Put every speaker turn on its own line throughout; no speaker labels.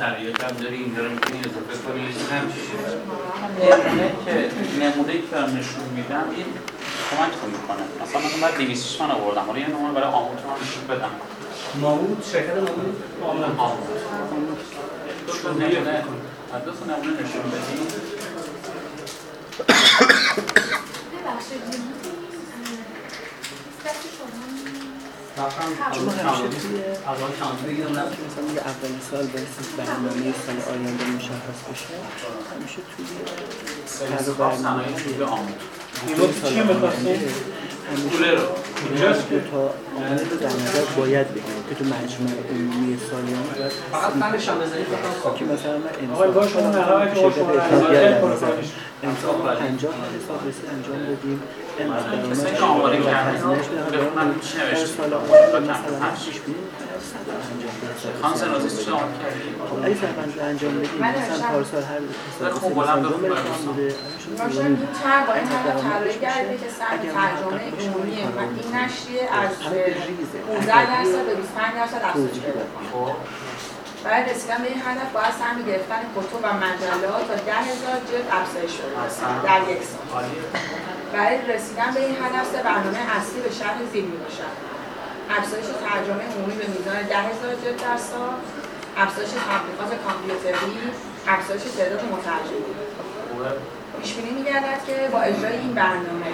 شرایط هم داری اینجا رو می‌تونی اضافه کنی همچی چیز
نمونه که نمونه که دارم نشون میدم این کمک رو می‌کنه. مثلا من بعد 206 من آوردم. حالا یه نمونه برای آموت رو نشون بدم.
مامود شرکت مامود
آموت دو تا نمونه دو تا نمونه نشون بدیم.
ببخشید
مثلا یه اولین سال برسید برنامه سال آینده مشخص بشه. همیشه توی
می‌خواستیم
کوله رو.
اینجاست؟
دو تا عامل رو در نظر باید بگیریم که تو مجمع عمومی سالیانه باید که مثلا من
باش شما
شرکت
نهایت
در نظر. امسال 50 تا حسابرسی انجام بدیم.
کسایی که
و
کردن بخونن
در
چی نوشته
سال
تا
آینده
کم
مثلا
هشت.
پیش بینی 150 درصد
خانم سنازی چی آماده کردی؟
اگه رو انجام بدیم
من
مثلا. پارسال هر حساب
بلند بخون.
بوده
باشم این تر با این همه کرده که سر ترجمه عمومی این نشریه از 15 درصد به 25 درصد افزایش پیدا کنه برای رسیدن به این هدف باید سهم گرفتن کتب و مجلات تا 10000 جلد افزایش کنه در یک سال. برای رسیدن به این هدف سه برنامه اصلی به شرح زیر می‌باشد افزایش ترجمه عمومی به میزان 10000 جلد در سال افزایش تبلیغات کامپیوتری افزایش تعداد مترجمین پیش بینی می‌گردد که با اجرای این برنامه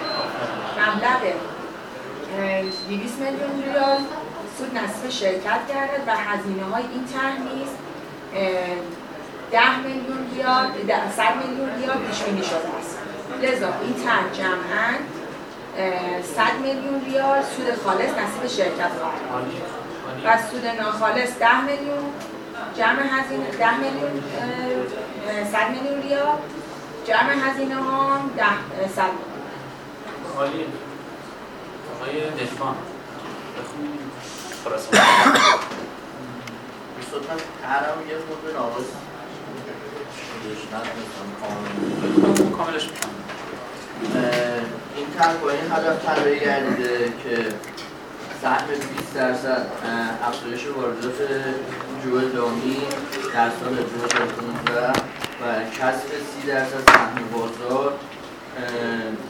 مبلغ اه، 200 میلیون ریال سود نصیب شرکت گردد و هزینه های این طرح نیز اه، 10 میلیون ریال ده- 100 میلیون ریال پیش بینی شده است. لذا این طرح جمعاً اه، 100 میلیون ریال سود خالص نصیب شرکت خواهد و سود ناخالص 10 میلیون جمع هزینه 10 میلیون اه، اه، 100 میلیون ریال. جمع هزینه ها 10 اه، 100 میلیون.
عالیه آقای دفان بخونیم بخونیم کاملش می‌کنم
این این هدف طراحی گردیده که سهم 20 درصد افزایش واردات جوع دامی در سال 2015 و کسب 30 درصد سهم بازار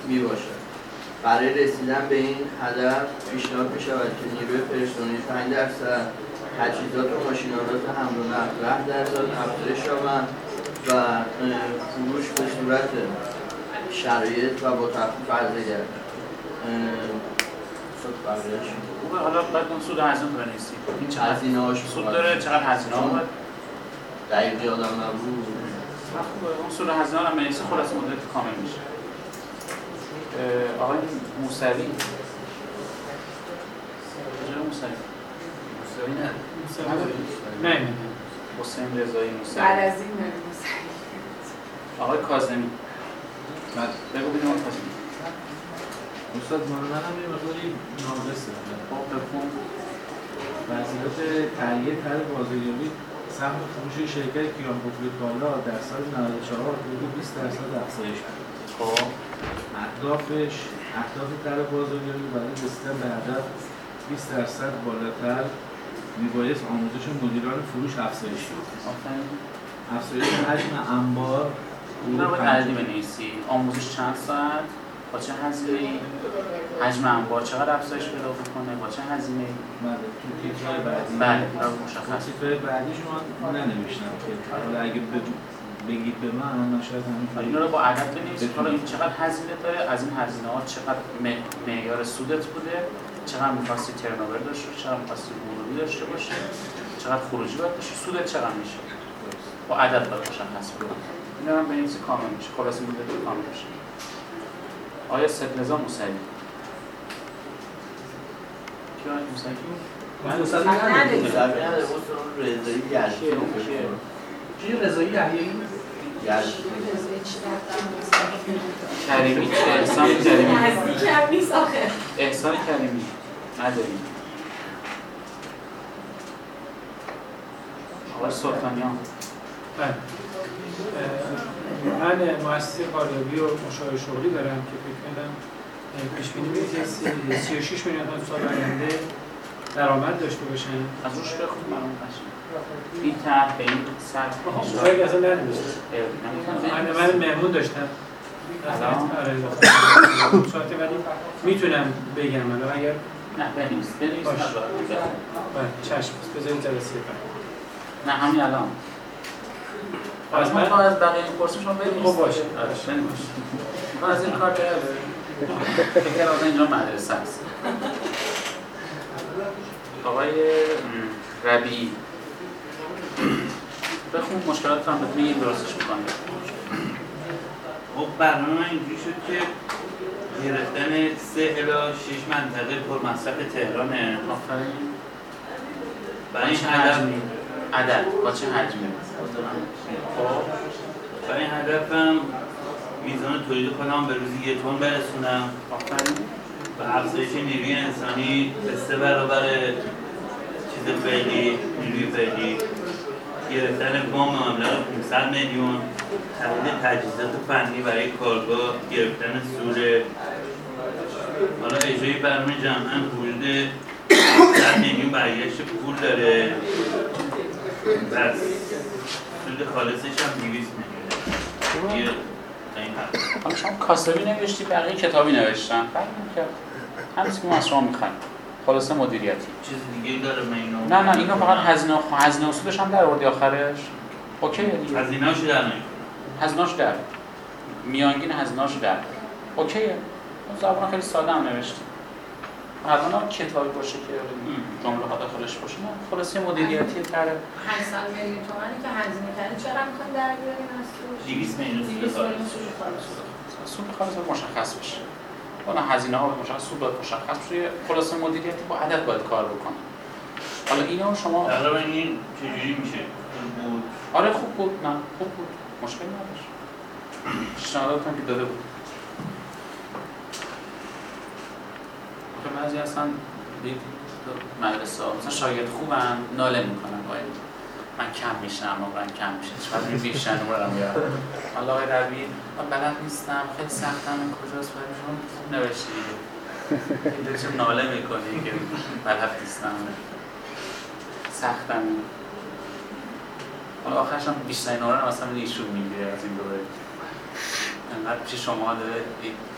می باشد برای رسیدن به این هدف پیشنهاد می شود که نیروی پرسنلی 5 درصد تجهیزات و ماشینالات حمل و نقل 10 درصد افزایش یابند و فروش به صورت شرایط و با تخفیف عرضه گردد.
خوبه. حالا بعد اون سود هزینه این چقدر؟
هزینه هاش
سود داره چقدر هزینه ها باید
دقیق یادم نبود.
خوبه. اون سود هزینه رو هم بنویسی خلاص مدت کامل میشه. آقای موسوی. کجا موسوی؟ موسوی نه.
نه. نه
حسین رضایی موسوی.
بعد از این نمی‌دونم.
آقای کاظمی. بگو ببینم آقای کاظمی.
استاد من منم یه مقداری ناقصه
خب بخون
وضعیت تهیه طرح بازاریابی سهم فروش شرکت کیان کالا در سال 94 حدود 20 درصد افزایش کرد
خب
اهدافش اهداف طرح بازاریابی برای رسیدن به هدف 20 درصد بالاتر میبایست آموزش مدیران فروش افزایش
آفرین.
افزایش حجم انبار
این رو باید عددی بنویسی آموزش چند ساعت؟ با چه هزینه ای حجم انبار چقدر افزایش پیدا بکنه؟ با چه هزینه ای
بله تو تیترهای بعدی.
بله مشخص.
تیترهای بعدی شما ننوشتم که حالا اگه بگید به من من شاید همین
اینا رو با عدد بنویسید حالا این چقدر هزینه داره از این هزینه ها چقدر معیار سودت بوده چقدر می‌خواستی ترنوور داشته باشی چقدر می‌خواستی ورودی داشته باشی چقدر خروجی باید داشتی سودت چقدر میشه؟ با عدد باید مشخص کنی اینا هم بنویسی کامل میشه. خلاص مدت کامل میشه. آیا ستلزا موسوی؟ کی آقای موسوی؟
من
بود اون رضایی؟ کنم.
چی رضایی
یلکی
کریمی چه احسان کریمی. احسان کریمی. نداریم آقای سلطانیان.
بله. من مؤسسه کاریابی و مشاور شغلی دارم که فکر کنم اه، پیش بینی سی- 36 میلیون تومان سال آینده درآمد داشته باشن.
از روش بخون. این طرح به این سطح
خیلی اصلا من من مهمون داشتم.
الان؟
آره ولی می‌تونم بگم. الان اگر
نه بنویس بنویس
باش. چشم. بذارید جلسه
نه همین الان.
از
از
من؟
از بقیه این پرسش شما بنویس.
خب باشه.
آره، من از این کار فکر کنم اینجا مدرسه است. آقای م، ربیعی بخون مشکلات هم بهت میگیم درستش می‌کنیم
خب برنامه من اینجوری شد که گرفتن سه الا شش منطقه پر مصرف تهرانه.
آفرین.
برای
با
این
چه
هدف
حجمی؟ عدد. با چه حجمی؟
خب برای این هدفم میزان تولید خودم به روزی یک تن برسونم.
آفرین.
و افزایش نیروی انسانی به سه برابر چیز فعلی نیروی فعلی. گرفتن وام مبلغ 500 میلیون تولید تجهیزات فنی برای کارگاه گرفتن سوره حالا اجرای برنامه جمعا حدود 100 میلیون برگشت پول داره. بس سود خالصش هم 200 میلیون یه تا این حد.
حالا شما کاسبی نوشتی بقیه کتابی نوشتن. فرق نمی‌کنه. همین که ما از شما می‌خوایم. خلاصه مدیریتی.
چیز دیگه داره من اینو
نه نه اینا فقط هزینه هزینه سودش هم در آوردی آخرش. اوکی. دیگه
هزینه‌هاشو در نمی‌کنم.
هزینه‌اش در. میانگین هزینه‌اش در. اوکیه اون زبان خیلی ساده هم نوشتی. الان کتابی باشه که جمله ها داخلش باشه. نه خلاصه مدیریتی تره.
800 میلیون تومانی که هزینه کردین چقدر می‌خواین در بیارین از توش؟
200 میلیون سود
200
خالص.
میلیون سود خالص.
سود. خالص باید مشخص بشه. حالا هزینه ها مشخص سود باید مشخص بشه. خلاصه مدیریتی با عدد باید کار بکنه. حالا اینو شما
تقریبا این چجوری میشه؟ بود؟
آره خوب بود. نه خوب بود. مشکل نداشت. پیشنهاداتم که داده بود. بعضی هستن دید مدرسه مثلا شاگرد خوبن ناله می‌کنن باید من کم میشنم من کم میشه چقدر این بیشتر نمارم بیارم حالا آقای ربی من بلد نیستم. خیلی سختم این کجاست باید شما؟ خوب نوشتی. دیگه این ناله می‌کنی که بلد نیستم. سختم این حالا آخرش هم بیشتر نمره هم اصلا ایشون می‌گیره از این دوره. انقدر پیش شما داره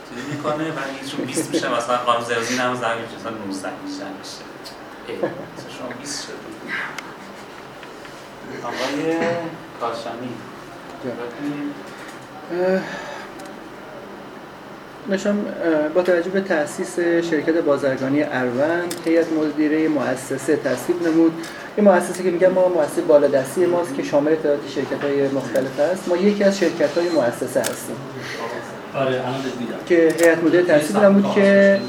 چیزی می‌کنه و ایشون 20 میشه. مثلا قانون زیازی هم زنگ میشه. مثلا 19 میشه. میشه. شما 20 شد آقای
نشان با توجه به تأسیس شرکت بازرگانی اروند هیئت مدیره مؤسسه تصویب نمود. این مؤسسه که میگم ما مؤسسه بالادستی ماست که شامل تعدادی شرکت های مختلف است. ما یکی از شرکت های مؤسسه هستیم.
آره
که هیئت مدیره تصویب نمود که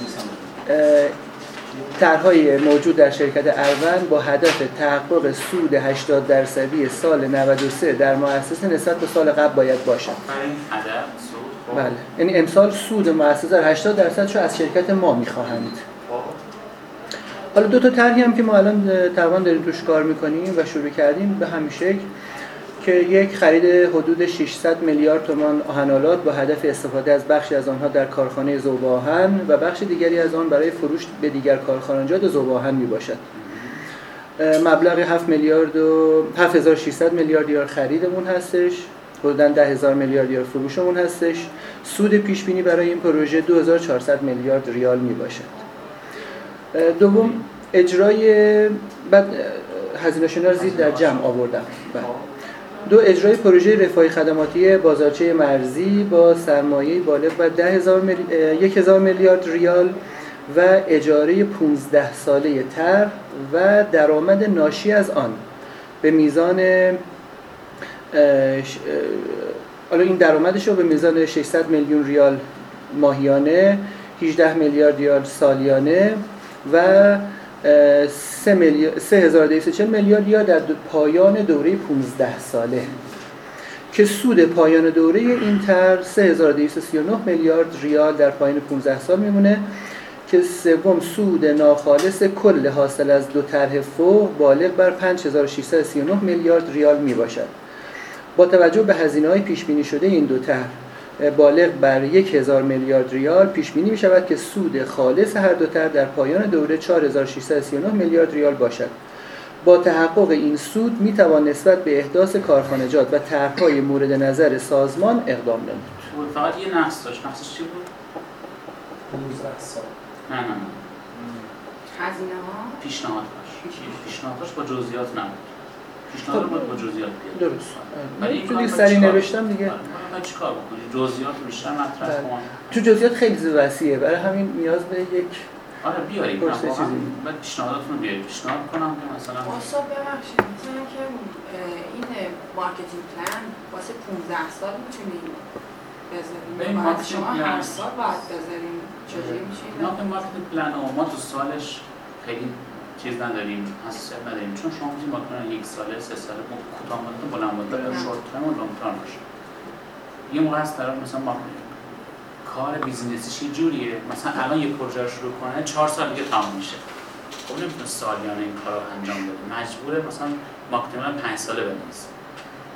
طرحهای موجود در شرکت اروند با هدف تحقق سود 80 درصدی سال 93 در مؤسسه نسبت به سال قبل باید باشد.
آفرین ادب سود؟ خب.
بله. یعنی امسال سود مؤسسه در 80 درصد از شرکت ما می‌خواهند.
خب.
حالا دو تا طرحی هم که ما الان تقریبا داریم توش کار می‌کنیم و شروع کردیم به همین شکل. که یک خرید حدود 600 میلیارد تومان آهنالات با هدف استفاده از بخشی از آنها در کارخانه ذوب آهن و بخش دیگری از آن برای فروش به دیگر کارخانجات ذوب آهن می باشد. مبلغ 7 میلیارد و 7600 میلیارد ریال خریدمون هستش حدودا 10000 میلیارد ریال فروشمون هستش سود پیش بینی برای این پروژه 2400 میلیارد ریال می باشد دوم اجرای بعد هزینه در جمع آوردم بله. دو اجرای پروژه رفاهی خدماتی بازارچه مرزی با سرمایه بالغ بر 10000 میلی... 1000 میلیارد ریال و اجاره 15 ساله تر و درآمد ناشی از آن به میزان حالا این درآمدش رو به میزان 600 میلیون ریال ماهیانه 18 میلیارد ریال سالیانه و اه، 3 میلیارد 3240 میلیارد ریال در دو- پایان دوره 15 ساله. که سود پایان دوره این طرح 3239 میلیارد ریال در پایان 15 سال میمونه که سوم سود ناخالص کل حاصل از دو طرح فوق بالغ بر 5639 میلیارد ریال می باشد با توجه به هزینه های پیش بینی شده این دو طرح بالغ بر 1000 میلیارد ریال پیش بینی می شود که سود خالص هر دو طرح در پایان دوره 4639 میلیارد ریال باشد. با تحقق این سود می توان نسبت به احداث کارخانجات و طرحهای مورد نظر سازمان اقدام نمود.
فقط یه نقص داشت. نقصش چی بود؟
15 سال.
نه نه نه.
هزینه ها
پیشنهادش پیشنهادش با جزئیات نبود. پیشنهاد باید با جزئیات بیاد
درست.
ولی این
چون
کار
دیگه سری نوشتم دیگه.
آره، باید چیکار بکنی جزئیات بیشتر مطرح
بله.
کن.
تو جزئیات خیلی وسیعه. برای همین نیاز به یک
آره بیاریم. من پیشنهاداتون رو بیاریم. پیشنهاد کنم که مثلا
استاد ببخشید. مثلا که این marketing plan واسه 15 سال می‌تونیم بذاریم؟
marketing
شما هر سال باید بذاریم. چجوری میشه اینا؟
ما که marketing plan ما تو سالش خیلی چیز نداریم حساسیت نداریم. چون شما می‌تونید marketing یک ساله سه ساله کوتاه مدت بلند مدت
بله.
short term و long term باشه. یه موقع هست طرف مثلا ما کار business یش یه جوریه. مثلا الان یه پروژه رو شروع کنه چهار سال دیگه تموم میشه. خب نمی‌تونه سالیانه این کار رو انجام بده. مجبوره مثلا پلن پنج ساله بنویسه.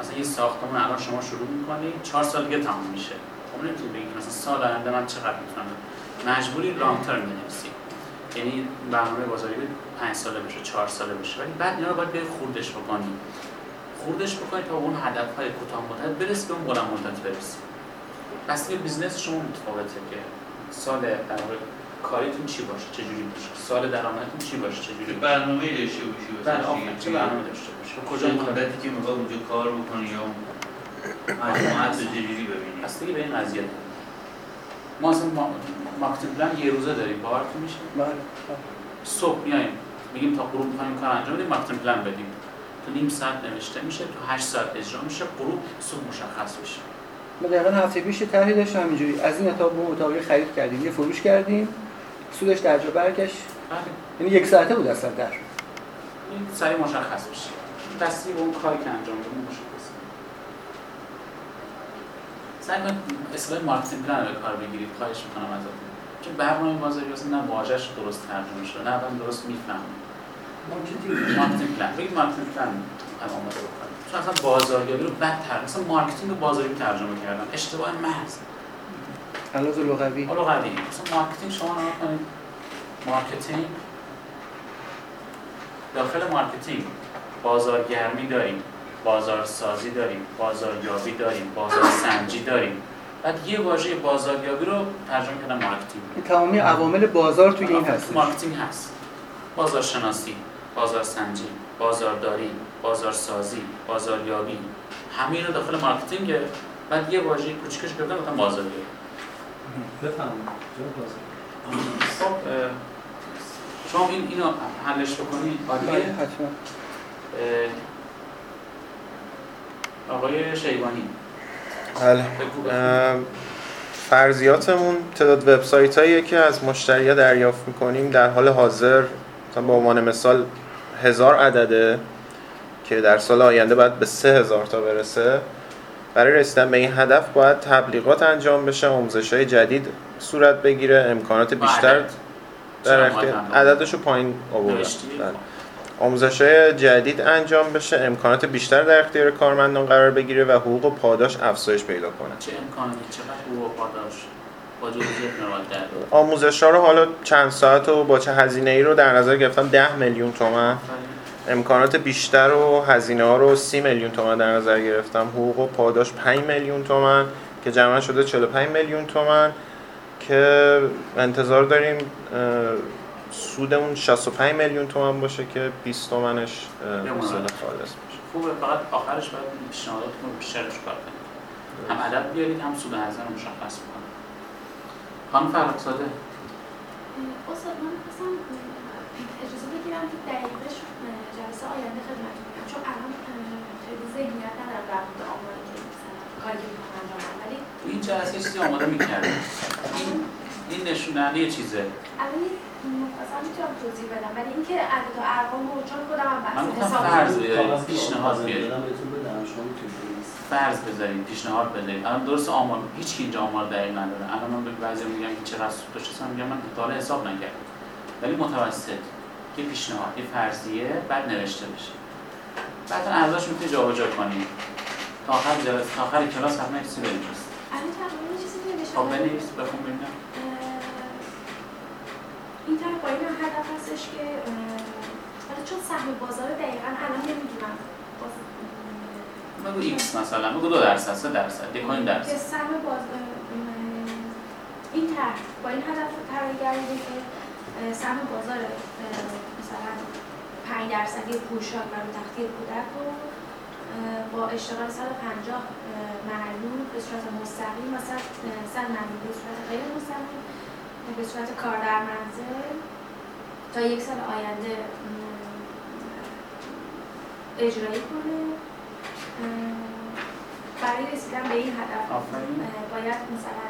مثلا یه ساختمون الان شما شروع می‌کنی چهار سال دیگه تموم میشه. خب نمی‌تونی بگی مثلا سال آینده من چقدر می‌تونم؟ مجبوری long term بنویسی. یعنی برنامه بازاریابی پنج ساله بشه چهار ساله بشه ولی بعد اینا رو باید بیای خوردش بکنی. خوردش بکنی تا اون هدف های کوتاه مدت برسی به اون بلند مدت برسی. بستگی business شما متفاوته که سال در واقع کاریتون چی باشه؟ چه جوری باشه؟ سال درآمدتون چی باشه؟ چه جوری
چه برنامه داشته باشی
بله. چه برنامه داشته باشه
کجا
کجا
مدتی که می‌خوای اونجا کار بکنی یا مجموعت رو چجوری ببینی؟
بستگی به این قضیه. ما اصلا ما marketing یه روزه داریم باورتون میشه
بله
صبح میایم میگیم تا غروب می‌خوایم کار انجام بدیم marketing بدیم. تو نیم ساعت نوشته میشه تو 8 ساعت اجرا میشه غروب صبح مشخص میشه
ما دقیقا هفته پیش طرحی داشتم همینجوری. از این اتاق به اون اتاقی خرید کردیم یه فروش کردیم سودش در جا برگشت.
بله.
یعنی یک ساعته بود اصلا در.
این سریع مشخص میشه. بستگی به اون کاری که انجام بدیم مشخص سعی کنید اصطلاح marketing plan رو به کار بگیرید خواهش می‌کنم ازتون. چون برنامه بازاریابی اصلا نه واژه‌اش درست ترجمه شده نه من درست می‌فهمم marketing. plan بگید marketing plan بکنید چون اصلا بازاریابی رو بد تر مثلا marketing رو بازاریابی ترجمه کردن. اشتباه محض.
علاوه لغوی.
حالا قدیم مثلا marketing شما نگاه کنید marketing. داخل marketing بازارگرمی داریم. بازارسازی داریم بازاریابی داریم بازار سنجی داریم. بعد یه واژه بازاریابی رو ترجمه کردن
marketing. تمامی عوامل بازار توی این هست.
marketing هست. بازارشناسی بازارسنجی بازارداری بازارسازی بازاریابی همه اینا داخل مارکتینگه. بعد یه واژه کوچیکش گفتن گفتن بازاریابی.
بفهمم.
خب شما این اینو حلش بکنی عالیه
حتما.
اه، آقای شیبانی
بله فرضیاتمون تعداد وبسایت هاییه که از مشتری دریافت می‌کنیم در حال حاضر مثلا به عنوان مثال هزار عدده که در سال آینده باید به سه هزار تا برسه برای رسیدن به این هدف باید تبلیغات انجام بشه آموزش های جدید صورت بگیره امکانات بیشتر
عدد.
در اختیار عددش رو پایین؟ بله. آموزش های جدید انجام بشه امکانات بیشتر در اختیار کارمندان قرار بگیره و حقوق و پاداش افزایش پیدا کنه.
چه امکانی؟ چقدر حقوق و پاداش
آموزش ها رو حالا چند ساعت و با چه هزینه ای رو در نظر گرفتم 10 میلیون تومن. امکانات بیشتر و هزینه ها رو 30 میلیون تومن در نظر گرفتم. حقوق و پاداش 5 میلیون تومن که جمع شده 45 میلیون تومن که انتظار داریم سودمون 65 میلیون تومن باشه که 20 تومنش. سود خالص باشه.
خوبه فقط آخرش باید پیشنهاداتتون رو بیشترش کار کنید. هم عدد بیارید هم سود هزینه رو مشخص بکنید. خانم فرهاد ساده
استاد من می‌خواستم اجازه بگیرم که دقیقش جلسه آینده خدمت میگم چون الان خیلی ذهنیت ندارم در مورد آماری که کاری که می‌خوام انجام بدم. ولی
این جلسه چیزی آماده می‌کرد این نشوننده یه چیزه
می‌تونم توضیح بدم ولی اینکه عدد و ارقام رو چون خودم هم
من
بحث
گفتم
حساب
فرض. بیارید پیشنهاد بیارید. فرض بذارید پیشنهاد بدید الان درست آمار هیچ کی اینجا آمار دقیق نداره. الان من به بعضی میگم که چقدر سود داشته میگم من تا حساب نکردم. ولی متوسط. یه پیشنهاد یه فرضیه بعد نوشته بشه. بعد ارزش می‌تونی جابجا کنی. تا آخر جلسه تا آخر کلاس حتما یه چیزی بنویس. خب بنویس بخون ببینم.
اه، این طرح با این هدف هستش که چون سهم بازار دقیقا الان نمی‌دونم.
بگو X مثلا بگو دو درصد سه درصد یک
که
درصد.
سهم بازار این طرح با این هدف طراحی کردیم که سهم بازار مثلا 5 درصدی پوشاک و تختی کودک رو با اشتغال 150 معلول به صورت مستقیم و 100 100 معلول به صورت غیر مستقیم. به صورت کار در منزل تا یک سال آینده اجرایی کنه. برای رسیدن به این هدف باید مثلا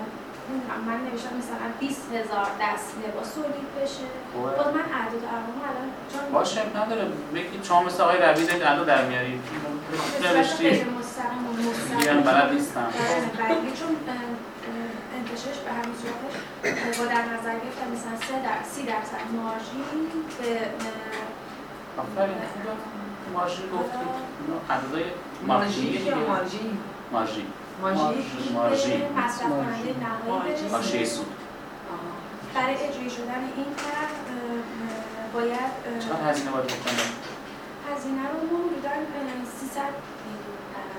من نوشتم مثلا 20 هزار دست لباس تولید بشه. باز من اعداد و ارقام الان چون
باشه نداره. بگید شما مثل آقای ربیع ادا در میارید
به صورت
نوشتی
غیر مستقیم و مستقیم.
بلد نیستم.
بله، ولی چون انتشارش به همین صورتش اه، با در نظر گرفتن مثلا 3 در 30 درصد مارژین به
آفرین مارژین گفتید. عددهای مارژین.
مارژی
مارژین.
به مصرف کننده نهایی برسه.
مارژی سود.
برای اجرای شدن این طرح باید
چقدر هزینه باید بکنه
هزینه رو ما حدوداً اه، 300 میلیون در نظر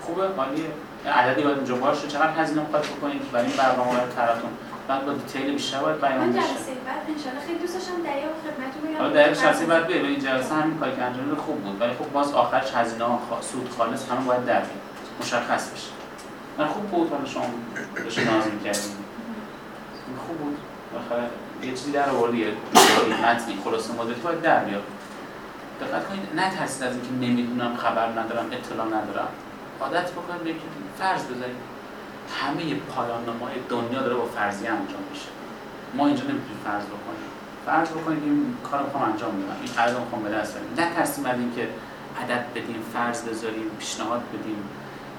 خوبه عالیه یه عددی باید اینجا باشه. چقدر هزینه می‌خواد بکنید؟ برای این برنامه های طرحتون بعد با دیتیل بیشتر باید بیان
من
بشه
جلسه بعد انشالله خیلی دوست داشتم دقیق خدمتتون بگم
حالا در شخصی باید بیه این جلسه همین کاری که انجام خوب بود. ولی خب باز آخرش هزینه ها خا- سود خالص همه باید در مشخص بشه. من خوب بود. حالا شما داشتی ناز می‌کردین. خوب بود. بالاخره یه چیزی در آوردی. یه متنی خلاصه مدتی باید در بیاد. دقت کنید نترسید از اینکه نمی‌دونم خبر ندارم اطلاع ندارم. عادت بکنید به فرض بذارید همه پایان دنیا داره با فرضیه انجام میشه. ما اینجا نمی‌تونیم فرض بکنیم. فرض بکنید این کار می‌خوام انجام بدم. این رو می‌خوام به دست بیارم. نترسیم از اینکه عدد بدیم فرض بذاریم پیشنهاد بدیم.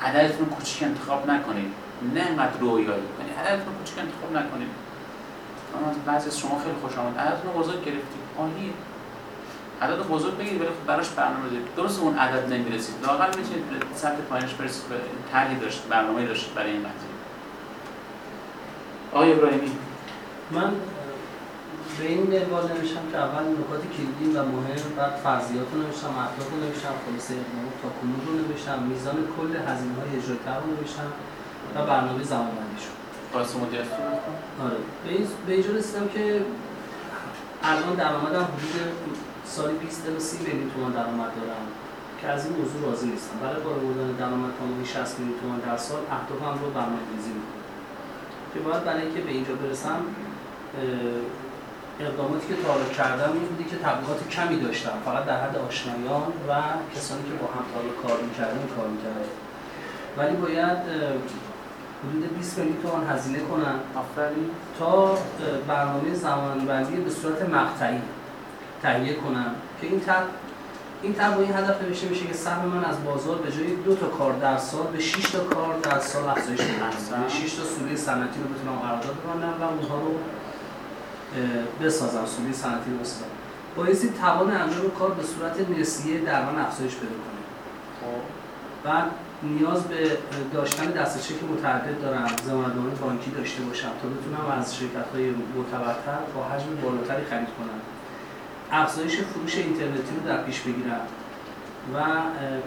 عددتون کوچیک انتخاب نکنید. نه انقدر رویایی. کنید عددتون رو کوچیک انتخاب نکنید. من از بعضی شما خیلی خوش آمد عددتون بزرگ گرفتید. عالیه عدد بزرگ بگیرید ولی خب براش برنامه بذارید درست اون عدد نمی‌رسید. لااقل می‌تونید به سطح پایینش برسید به طرحی داشتید برنامه داشتید برای این قضیه آقای ابراهیمی.
من به این منوال نوشتم که اول نکات کلیدی و مهم بعد فرضیات رو نوشتم اهداف رو نوشتم خلاصه اقدامات تا کنون رو نوشتم میزان کل هزینه های اجرای رو نوشتم و برنامه زمانبندی شد.
خلاص مدیریت.
آره. به اینجا رسیدم که الان درآمدم حدود سالی 20 تا 30 میلیون تومان درآمد دارم که از این موضوع راضی نیستم برای بالا بردن درآمد تا ماهی 60 میلیون تومان در سال اهدافم رو برنامه‌ریزی می‌کنم که باید برای اینکه به اینجا برسم اقداماتی که تا حالا کردم این بودی که تبلیغات کمی داشتم. فقط در حد آشنایان و کسانی که با هم تا کار می‌کردیم کار می‌کردم ولی باید حدود 20 میلیون تومان هزینه کنم
آفرین.
تا برنامه زمانبندی به صورت مقطعی. تهیه کنم. که این طرح این طرح با این هدف نوشته میشه که سهم من از بازار به جای دو تا کار در سال به 6 تا کار در سال افزایش بدم
احسن.
یعنی 6 تا سوری صنعتی رو بتونم قرارداد ببندم و اونها رو بسازم سوری صنعتی رو بسازم. بایستی توان انجام کار به صورت نسیه در من افزایش پیدا کنه.
خب.
بعد نیاز به داشتن دست چک متعدد دارم. ضمانتنامه بانکی داشته باشم تا بتونم از شرکت های معتبرتر با حجم بالاتری خرید کنم. افزایش فروش اینترنتی رو در پیش بگیرم و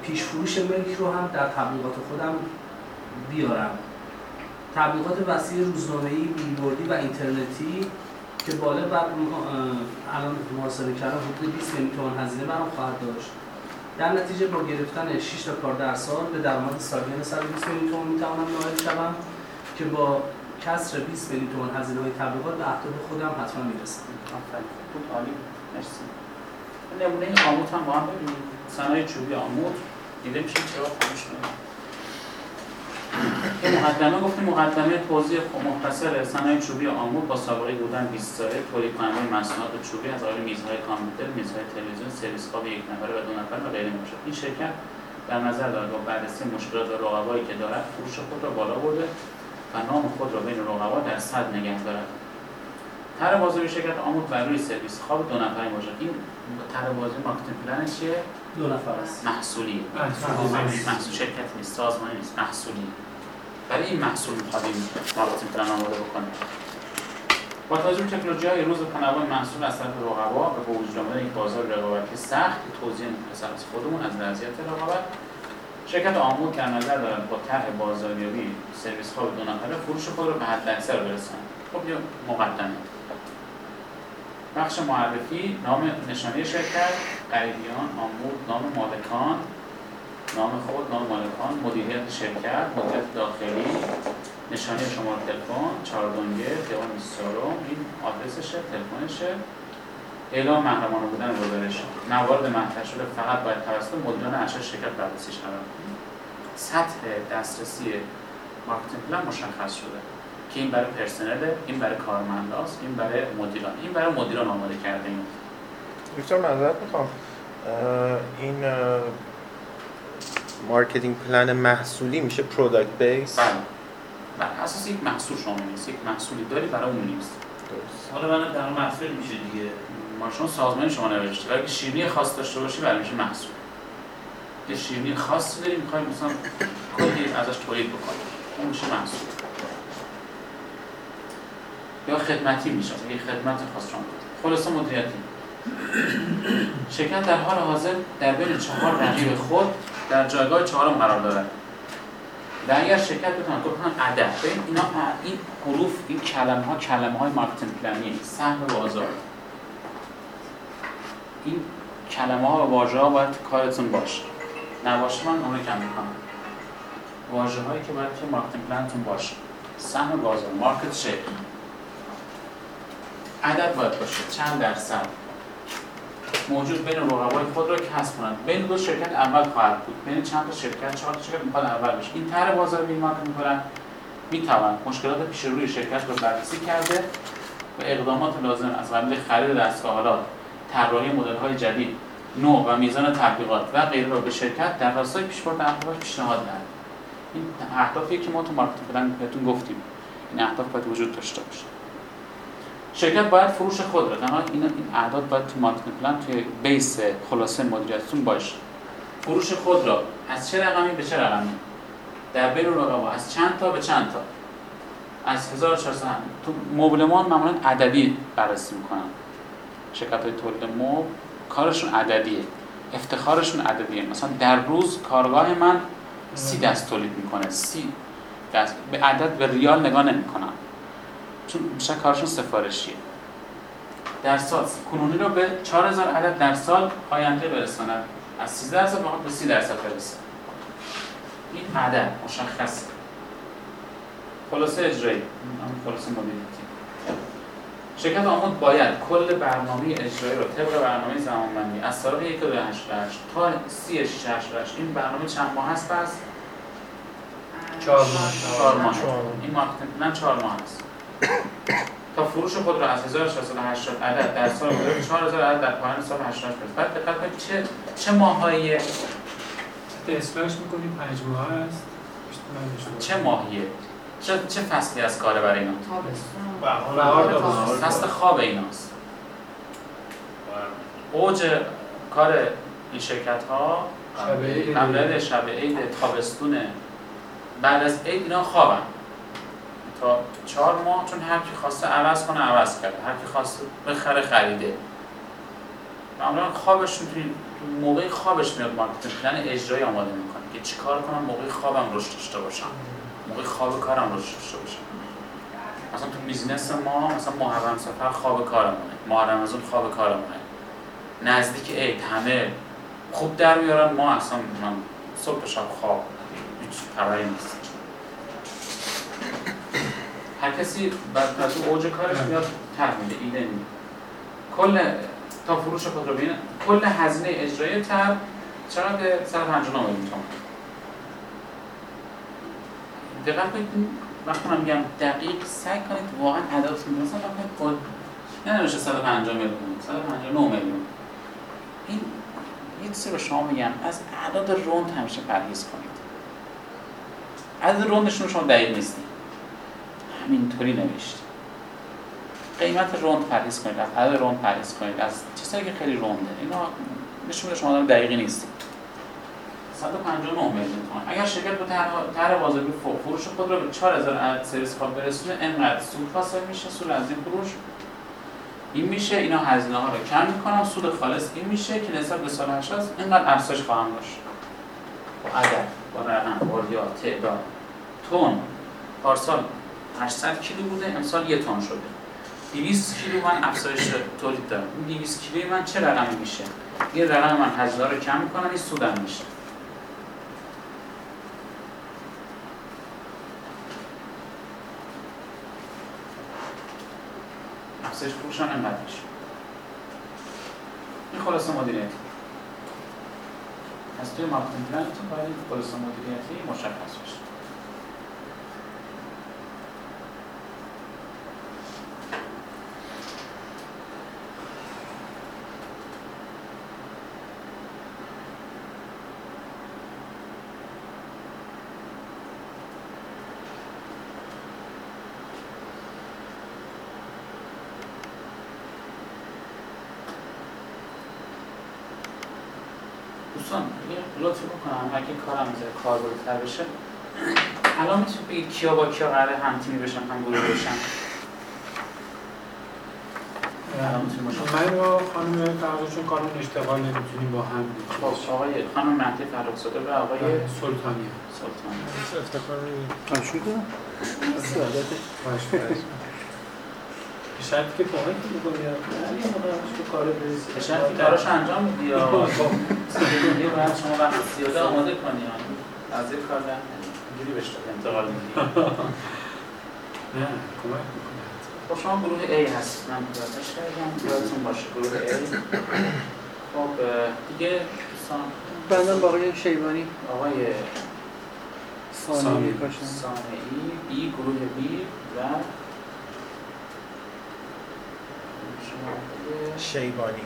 پیش فروش ملک رو هم در تبلیغات خودم بیارم. تبلیغات وسیع روزنامه‌ای، بیلبوردی و اینترنتی که بالغ بر الان محاسبه کردم حدود 20 میلیون هزینه برام خواهد داشت. در نتیجه با گرفتن 6 تا کار در سال به درآمد سالیانه 120 میلیون تومان می‌توانم نائل شوم که با کسر 20 میلیون تومان هزینه های تبلیغات به اهداف خودم حتما می‌رسم.
آفرین. مرسی. نمونه این آموت هم با هم ببینیم. صنایع چوبی آموت. دیده میشه چرا کنیم یه مقدمه گفتیم مقدمه توضیح مختصر صنایع چوبی آمود با سابقه بودن 20 ساله تولید کننده مصنوعات چوبی از قبیل میزهای کامپیوتر، میزهای تلویزیون، سرویس خواب یک نفره و دو نفر و غیره می‌باشد. این شرکت در نظر دارد با بررسی مشکلات و رقبایی که دارد فروش خود را بالا برده و نام خود را بین رقبا در صد نگه دارد. طرح بازاریابی شرکت آمود بر روی سرویس. خواب دو نفره باشد. این طرح بازاریابی marketing plan چیه؟
دو نفر است
محصولی. محصول. شرکت نیست. سازمانی نیست. محصولی. برای این محصول می‌خواد این marketing plan آماده بکنه با توجه به تکنولوژی های روز تنوع محصول از طرف رقبا و به وجود آمدن یک بازار رقابتی سخت که توضیح از خودمون از وضعیت رقابت شرکت آمود در نظر دارد با طرح بازاریابی سرویس خواب دو نفره فروش خود رو به حد اکثر برسانند خب یه مقدمه. بخش معرفی نام نشانی شرکت غریبیان آمود نام مالکان نام خود نام مالکان مدیریت شرکت مدیریت داخلی نشانی شماره تلفن چهاردونگه خیابان 24 این آدرسشه تلفنشه. اعلام محرمانه بودن گزارش. موارد مطرح شده فقط باید توسط مدیران ارشد شرکت بررسی شود سطح دسترسی marketing plan مشخص شده. که این برای پرسنله این برای کارمنداست این برای مدیران. این برای مدیران آماده کرده این
دکتر معذرت می‌خوام. این marketing plan محصولی میشه product base
بله. بر اساس یک محصول شما نیست. یک محصولی داری برای اون نیست.
حالا من در محصول میشه دیگه.
ما شما سازمان شما نوشته. ولی شیرینی خاص داشته باشی برای میشه محصول. یه شیرینی خاصی داری می‌خوای مثلا کلی ازش تولید بکنی. اون میشه محصول. یا خدمتی میشه یه خدمت خاص شما خلاصه مدیریتی. شرکت در حال حاضر در بین چهار رقیب خود در جایگاه چهارم قرار دارد. و اگر شرکت بتونه گفتن عدد ببین اینا این حروف این کلمه ها کلمه های marketing plan ی سهم بازار این کلمه ها و واژه ها باید کارتون باشه. نباشه من اون رو کم می‌کنم. واژه هایی که باید که marketing plan تون باشه. سهم بازار market share عدد باید باشه. چند درصد؟ موجود بین رقبای خود را کسب کنند. بین دو شرکت اول خواهد بود. بین چند تا شرکت؟ چهار تا شرکت می‌خواد اول بشه این طرح بازار بین market می‌کنن. می‌توان مشکلات پیش روی شرکت را بررسی کرده و اقدامات لازم از قبیل خرید دستگاهات طراحی مدل های جدید نوع و میزان تبلیغات و غیره را به شرکت در راستای پیشبرد اهداف پیشنهاد دهد. این اهدافی که ما تو marketing بهتون گفتیم. این اهداف باید وجود داشته باشه. شرکت باید فروش خود را تنها این اعداد باید تو marketing plan توی base خلاصه مدیریتتون باشه. فروش خود را از چه رقمی به چه رقمی؟ در بین رقبا از چند تا به چند تا؟ از 1400 تو مبلمان معمولا عددی بررسی می‌کنن. شرکت های تولید مبل کارشون عددیه افتخارشون عددیه مثلا در روز کارگاه من سی دست تولید می‌کنه. سی دست. به عدد به ریال نگاه نمی‌کنن. چون بیشتر کارشون سفارشیه. در سال کنونی رو به 4000 عدد در سال آینده برساند. از 13 درصد بخواد به 30 درصد برسه. این عدد مشخصه. خلاصه اجرایی. خلاصه مدیریتی. شرکت آمود باید کل برنامه اجرایی رو طبق برنامه زمانبندی از تاریخ 1 2088 تا 30 688 این برنامه چند ماه هست پس؟
چهار ماه.
چهار ماه. این marketing plan چهار ماه هست. تا فروش خود را از 1680 عدد در سال گذشته 4000 عدد در پایان سال 88 برسد بعد دقت کنید چه چه ماهایی؟
اصلاحش می‌کنیم پنج ماه نشده.
چه ماهیه چه چه فصلی از کاره برای اینا
بهار تابستون.
فصل خواب ایناست. اوج کار این شرکت ها
شب عید.
قبل عید، شب عید تابستونه. بعد از عید اینا خوابن. تا چهار ماه چون هر کی خواسته عوض کنه عوض کرده. هر کی خواسته بخره خریده. معمولا خوابشون توی موقع خوابش میاد marketing plan اجرایی آماده می‌کنه که چیکار کنم؟ موقع خوابم رشد داشته باشم. موقع خواب کارم رشد داشته باشم. مثلا تو بیزینس ما مثلا محرم سفر خواب کارمونه ماه رمضان خواب کارمونه نزدیک عید همه خوب در میارن ما اصلا من صبح شب خواب. هیچ خبری نیست. هر کسی بعد از اوج کارش میاد میده ایده میده. کل تا فروش خود رو ببینه کل هزینه اجرایی تر چقدر؟ 159 میلیون تومان دقت کنید وقتی من میگم دقیق سعی کنید واقعا عددتون مثلا فکر کنید نه نمیشه 150 میلیون 159 میلیون. این یه چیزی رو شما میگم از اعداد روند همیشه پرهیز کنید. عدد روندشون رو شما دقیق نیستید. همینطوری نوشت. قیمت روند پرهیز کنید از عدد روند پرهیز کنید از چیزایی که خیلی رونده اینا نشون شما آدم دقیقی نیستید. 159 میلیون تومان. اگر شرکت با طرح بازاری فروش خود را به 4000 سرویس کال برسونه انقدر سود حاصل میشه سود از این فروش. این میشه اینا هزینه ها رو کم می‌کنم سود خالص این میشه که نسبت به سال 80 اینقدر افزایش خواهم داشت. با عدد با رقم با تعداد تون پارسال 800 کیلو بوده امسال یه تن شده. 200 کیلو من افزایش تولید دارم. این 200 کیلوی من چه رقمی میشه؟ این رقم من هزینه رو کم می‌کنم این سودم میشه. افزایش فروش هم انقدر میشه. این خلاصه مدیریتی. از توی marketing باید خلاصه مدیریتی مشخص بشه دوستان یه لطفی بکنم اگه کارم می‌ذاره کاربردتر بشه. الان می‌تونید بگید کیا با کیا قراره هم تیمی بشن هم گروه بشن؟
من با خانم فرزا چون کارمون اشتغال نمی‌تونیم با هم دید.
خب آقای خانم مهدی فرخزاده و آقای
سلطانی
سلطان
افتخار
آشو کنم
شاید که کمک می‌کنی مقامش تو کار
شاید که کاراش انجام میدی یا یه باید شما وقت زیاده آماده کنی از یک کار در اینجوری بهش انتقال میدی.
نه کمک می‌کنه
خب شما گروه A هست من یادداشت کردم. یادتون باشه گروه A. خب دیگه دوستان.
بندم با آقای شیبانی.
آقای.
باشن
سانعی بی گروه B و شما آقای
شیبانی.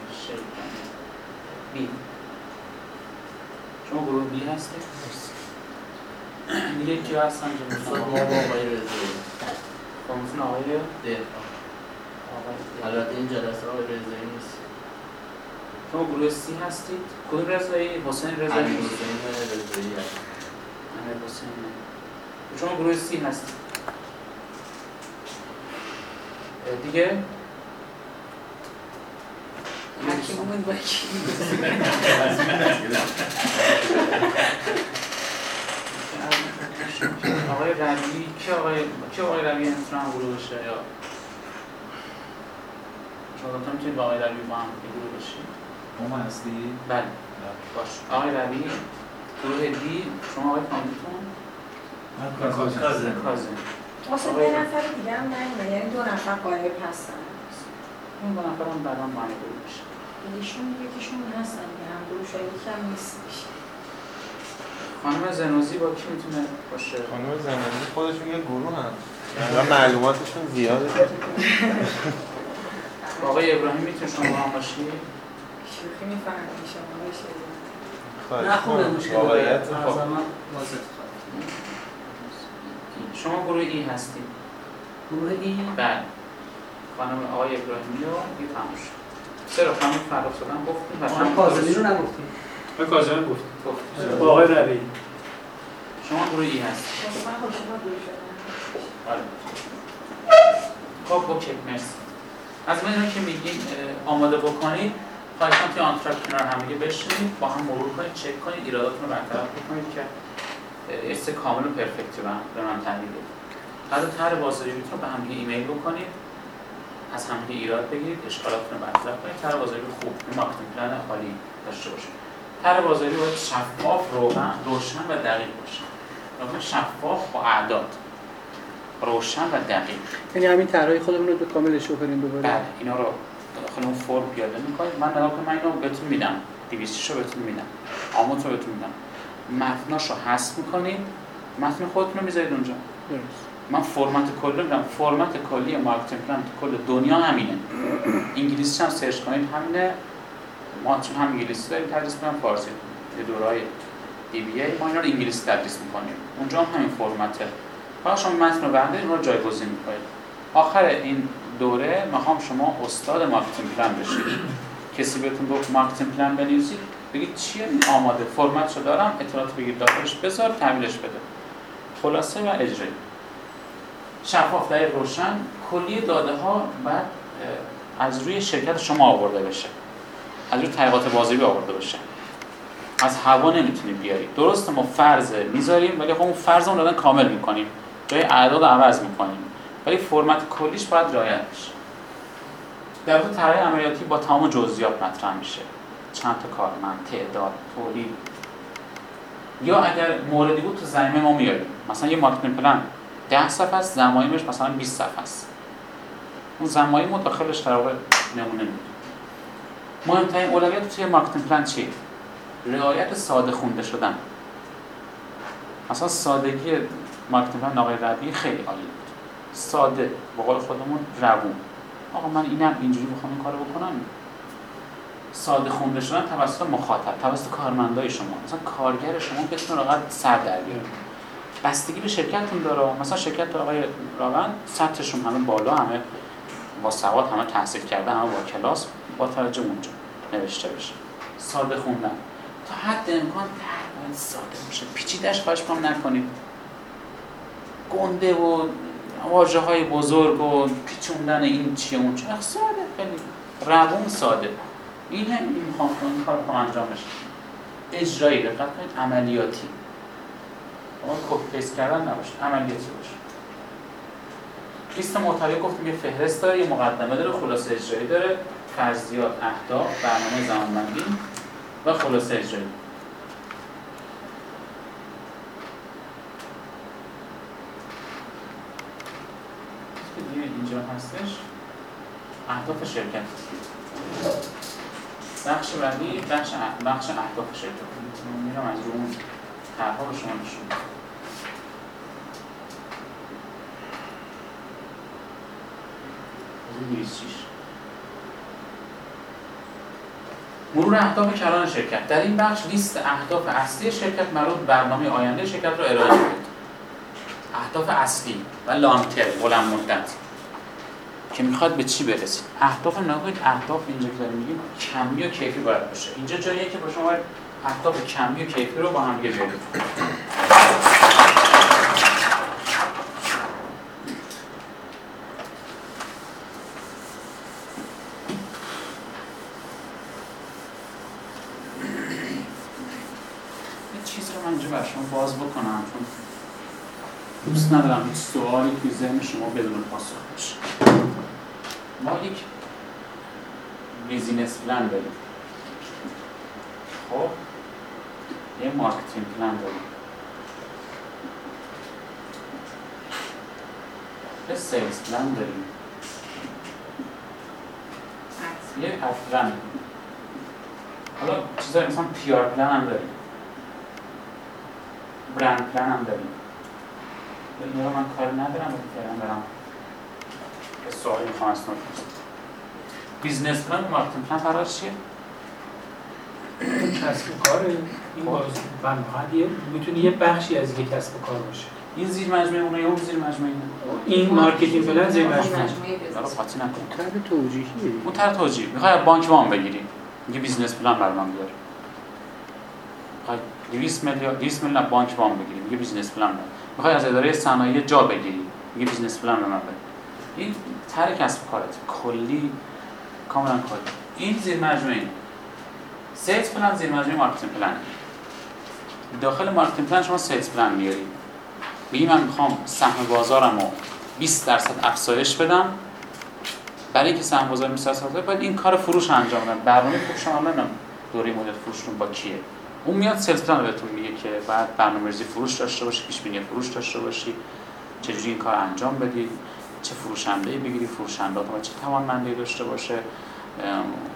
بی. شما گروه بی هستید؟ دیگه کیا هستن که
مثلا ما با آقای رضایی
خب می‌تونن آقای
دهقان.
آقای
البته این جلسه آقای رضایی نیست.
شما گروه سی هستید؟ کدوم رضایی؟ حسین رضایی
حسین رضایی
امیر حسین. شما گروه سی هستید. دیگه؟
با کی
آقای ربی کی آقای کی آقای ربی می‌تونن گروه بشه یا شما دوتا می‌تونید با آقای ربی با هم گروه بشید
شما هستی؟
بله باش آقای ربی گروه دی شما آقای کامیتون
من
کازم.
کازم
واسه یه نفر دیگه هم یعنی دو نفر قایب هستن
اون دو بعدا با هم گروه بشه
ایشون یکیشون هستن که هم گروه شاید یکی هم نیستش
خانم زنوزی با کی می‌تونه باشه؟
خانم زنندی خودشون یه گروه هم و معلوماتشون زیاده.
آقای ابراهیم می‌تونه شما هم باشی؟
شوخی می‌فهمی شما بشه
خواهش
نه خوبه. مشکل
واقعیت. خب.
شما گروه ای هستید؟
گروه ای؟
بله. خانم آقای ابراهیمی رو شد چرا خانم فرخ شدن؟ گفتیم و
ما
شما
کاظمی رو نگفتیم.
من کازم گفت. با آقای ربی
شما گروه ای
واسه من خوشم گروه شدن
آره خب اوکی مرسی. از من که میگین اه، آماده بکنید خواهش کنم توی آنتراک کنار همدیگه بشینید با هم مرور کنید چک کنید ایراداتون رو برطرف بکنید که نسخه کامل و perfect ی رو هم به من تحویل بدید. بعد طرح بازاریابیتون رو به هم ایمیل بکنید. از هم دیگه ایراد بگیرید اشکالاتتون رو برطرف کنید. طرح بازاریابی خوب marketing plan عالی داشته باشید. طرح بازاریابی باید شفاف روشن روشن و دقیق باشه. شفاف با اعداد. روشن و دقیق.
یعنی همین طرحهای خودمون رو دو کامل اشو کنیم دوباره.
بله اینا رو داخل اون فرم پیاده می‌کنید. من نگاه من اینو بهتون میدم. 200 رو بهتون میدم. آموت رو بهتون میدم. متناش رو حذف می‌کنید. متن خودتون رو می‌ذارید اونجا.
درست.
من فرمت کلی رو میدم فرمت کلی مارکتینگ پلان تو کل دنیا همینه. انگلیسی هم سرچ کنید همینه. ما چون هم انگلیسی داریم تدریس می‌کنم فارسی یه دورای ای بی ای ما اینا رو انگلیسی تدریس می‌کنیم. اونجا هم همین فرمته. فقط شما متن رو بردارید رو جایگزین می‌کنید. آخر این دوره می‌خوام شما استاد marketing plan بشید. کسی بهتون گفت marketing plan بنویسید بگید چیه؟ آماده فرمتشو دارم. اطلاعات بگیر داخلش بذار تحویلش بده. خلاصه اجرایی. شفاف دقیق روشن. کلی داده ها بعد از روی شرکت شما آورده بشه. از روی تحقیقات بازاریابی آورده بشه. از هوا نمی‌تونیم بیاریم. درسته ما فرض می‌ذاریم ولی خب اون فرض اون دادن کامل می‌کنیم. جای اعداد عوض می‌کنیم. ولی فرمت کلیش باید رعایت بشه. در واقع طرح عملیاتی با تمام جزئیات مطرح میشه. چند تا کارمند تعداد تولید. یا اگر موردی بود تو ضمیمه ما میاریم مثلا یه marketing plan. 10 صفحه است ضمایمش مثلا 20 صفحه است. اون ضمایم داخلش در واقع نمونه میدیم مهمترین اولویت توی marketing plan چیه؟ رعایت ساده خونده شدن. مثلا سادگی marketing plan آقای ربیعی خیلی عالی بود. ساده به قول خودمون روون. آقا من اینم اینجوری می‌خوام این کارو بکنم؟ ساده خونده شدن توسط مخاطب توسط کارمندای شما. مثلا کارگر شما بتونه راحت سر در بیاره. بستگی به شرکتتون داره. مثلا شرکت آقای راون سطحشون همه بالا همه با سواد همه تحصیل کرده همه با کلاس با توجه اونجا نوشته بشه. ساده خوندن. تا حد امکان تقریبا ساده باشه. پیچیدش خواهش کنم نکنید. گنده و واژه های بزرگ و پیچوندن این چیه اون چیه. ساده خیلی روون ساده. این هم می‌خوام این کار انجام بشه. اجرایی دقت عملیاتی. اما کپی پیست کردن نباشه عملیاتی باشه. لیست محتوی گفتیم یه فهرست داره یه مقدمه داره خلاصه اجرایی داره. فرضیات اهداف برنامه زمانبندی و خلاصه اجرایی. اینجا هستش. اهداف شرکت. بخش بعدی بخش اهداف شرکت. میرم از رو اون طرحها به شما نشون 206 مرور اهداف کلان شرکت. در این بخش لیست اهداف اصلی شرکت مربوط برنامه آینده شرکت را ارائه کنید اهداف اصلی و لانتر بلند مدت که می‌خواد به چی برسید اهداف نگوید اهداف اینجا که داریم میگیم کمی و کیفی باید باشه. اینجا جاییه که با شما اهداف کمی و کیفی رو با هم یه چیزی رو من اینجا برای شما باز بکنم چون دوست ندارم هیچ سوالی توی ذهن شما بدون پاسخ باشه. ما یک business plan داریم. خب یه marketing plan داریم. یه sales plan داریم. یه پلان حالا چیزایی مثلا PR plan هم داریم. brand plan هم داریم. رو من کار ندارم فعلا برم. یه سوالی می‌خوام از business plan و marketing plan قرار چیه؟
کسب و کاره این باز من فقط یه می‌تونه یه بخشی از یک کسب و کار باشه.
این زیر مجموعه اونه یا اون زیر مجموعه اینه؟
این marketing plan زیر مجموعه.
برای. قاطی نکن.
طرح توجیهی
اون طرح توجیهی. می‌خوای از بانک وام بگیری. میگه business plan برای من بیار. می‌خوای 200 میلیارد 200 میلیون از بانک وام بگیری. میگه business plan بده می‌خوای از اداره صنایع جا بگیری. میگه business plan به من این طرح کسب کارت کلی کاملا کلی. این زیر مجموعه sales plan زیر مجموعه marketing plan داخل marketing plan شما sales plan میاری میگی من می‌خوام سهم بازارم رو 20 درصد افزایش بدم. برای اینکه سهم بازار 20 درصد باید این کار فروش انجام بدم. برنامه فروش شما دوره مدت فروشتون با کیه؟ اون میاد سیلز پلان رو بهتون میگه که بعد برنامه‌ریزی فروش داشته باشی پیش بینی فروش داشته باشی. چجوری این کار انجام بدی؟ چه فروشنده‌ای بگیری؟ فروشنده‌هاتون چه توانمندی داشته باشه؟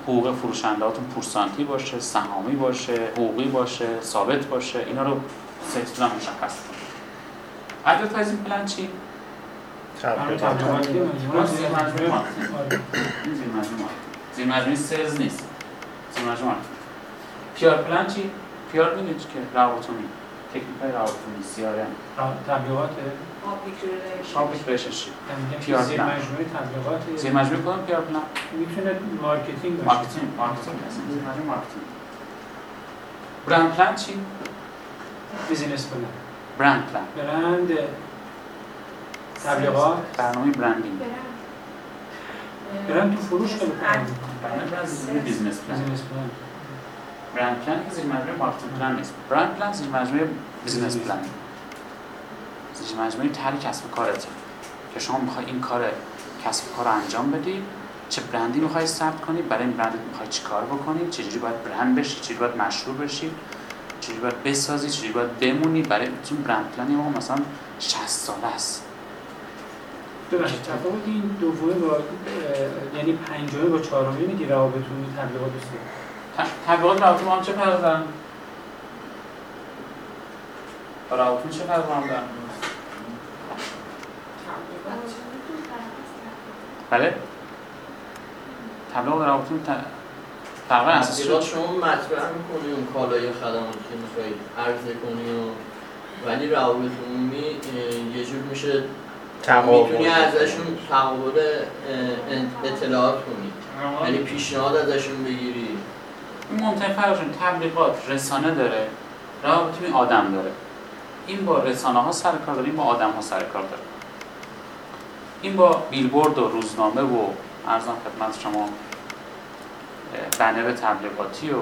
حقوق فروشنده‌هاتون پورسانتی باشه سهامی باشه حقوقی باشه ثابت باشه. اینا رو sales plan مشخص کنه. advertising plan چی؟ زیر
مجموعه.
sales نیست. زیر مجموعه. PR plan چی؟ PR می‌دونید که روابط عمومی تکنیک های روابط عمومی CRM
تبلیغات
public
relation. public
relationship
PR
زیر. مجموعه تبلیغات
زیر مجموعه کدوم PR plan
می‌تونه marketing باشه.
marketing marketing هست. زیر مجموعه marketing. brand plan چی؟
business plan.
brand plan.
برند تبلیغات.
برنامه branding.
برند تو فروش خیلی می‌کنه.
برنامه برند business plan.
business plan.
brand plan که زیر مجموعه marketing plan نیست brand plan زیر مجموعه business plan زیر مجموعه طرح کسب کارته که شما می‌خوای این کار کسب کار انجام بدی چه برندی می‌خوای ثبت کنی برای این برند می‌خوای چی کار بکنی چجوری باید برند بشی چجوری باید مشهور بشی چجوری باید بسازی چجوری باید بمونی برای چون برند پلن ما مثلا 60 ساله است.
ببخشید تفاوت این دومی با یعنی پنجمی با چهارمی میگی روابطون تبلیغات دوست
ت- تبلیغات ما هم چه فرق دارن؟ با روابط چه فرق با هم دارن؟ بله. تبلیغات و روابط ت- فرق اساسی
شما مطرح می‌کنی اون کالای یا خدماتی که می‌خوای عرضه کنی و ولی روابط عمومی یه جور میشه. می‌تونی ازشون تقابل اطلاعات کنی. یعنی پیشنهاد ازشون بگیری.
این مهمترین فرقشون تبلیغات رسانه داره. روابط این آدم داره. این با رسانه ها سر کار داره این با آدم ها سر کار داره این با بیلبورد و روزنامه و عرضم خدمت شما بنر تبلیغاتی و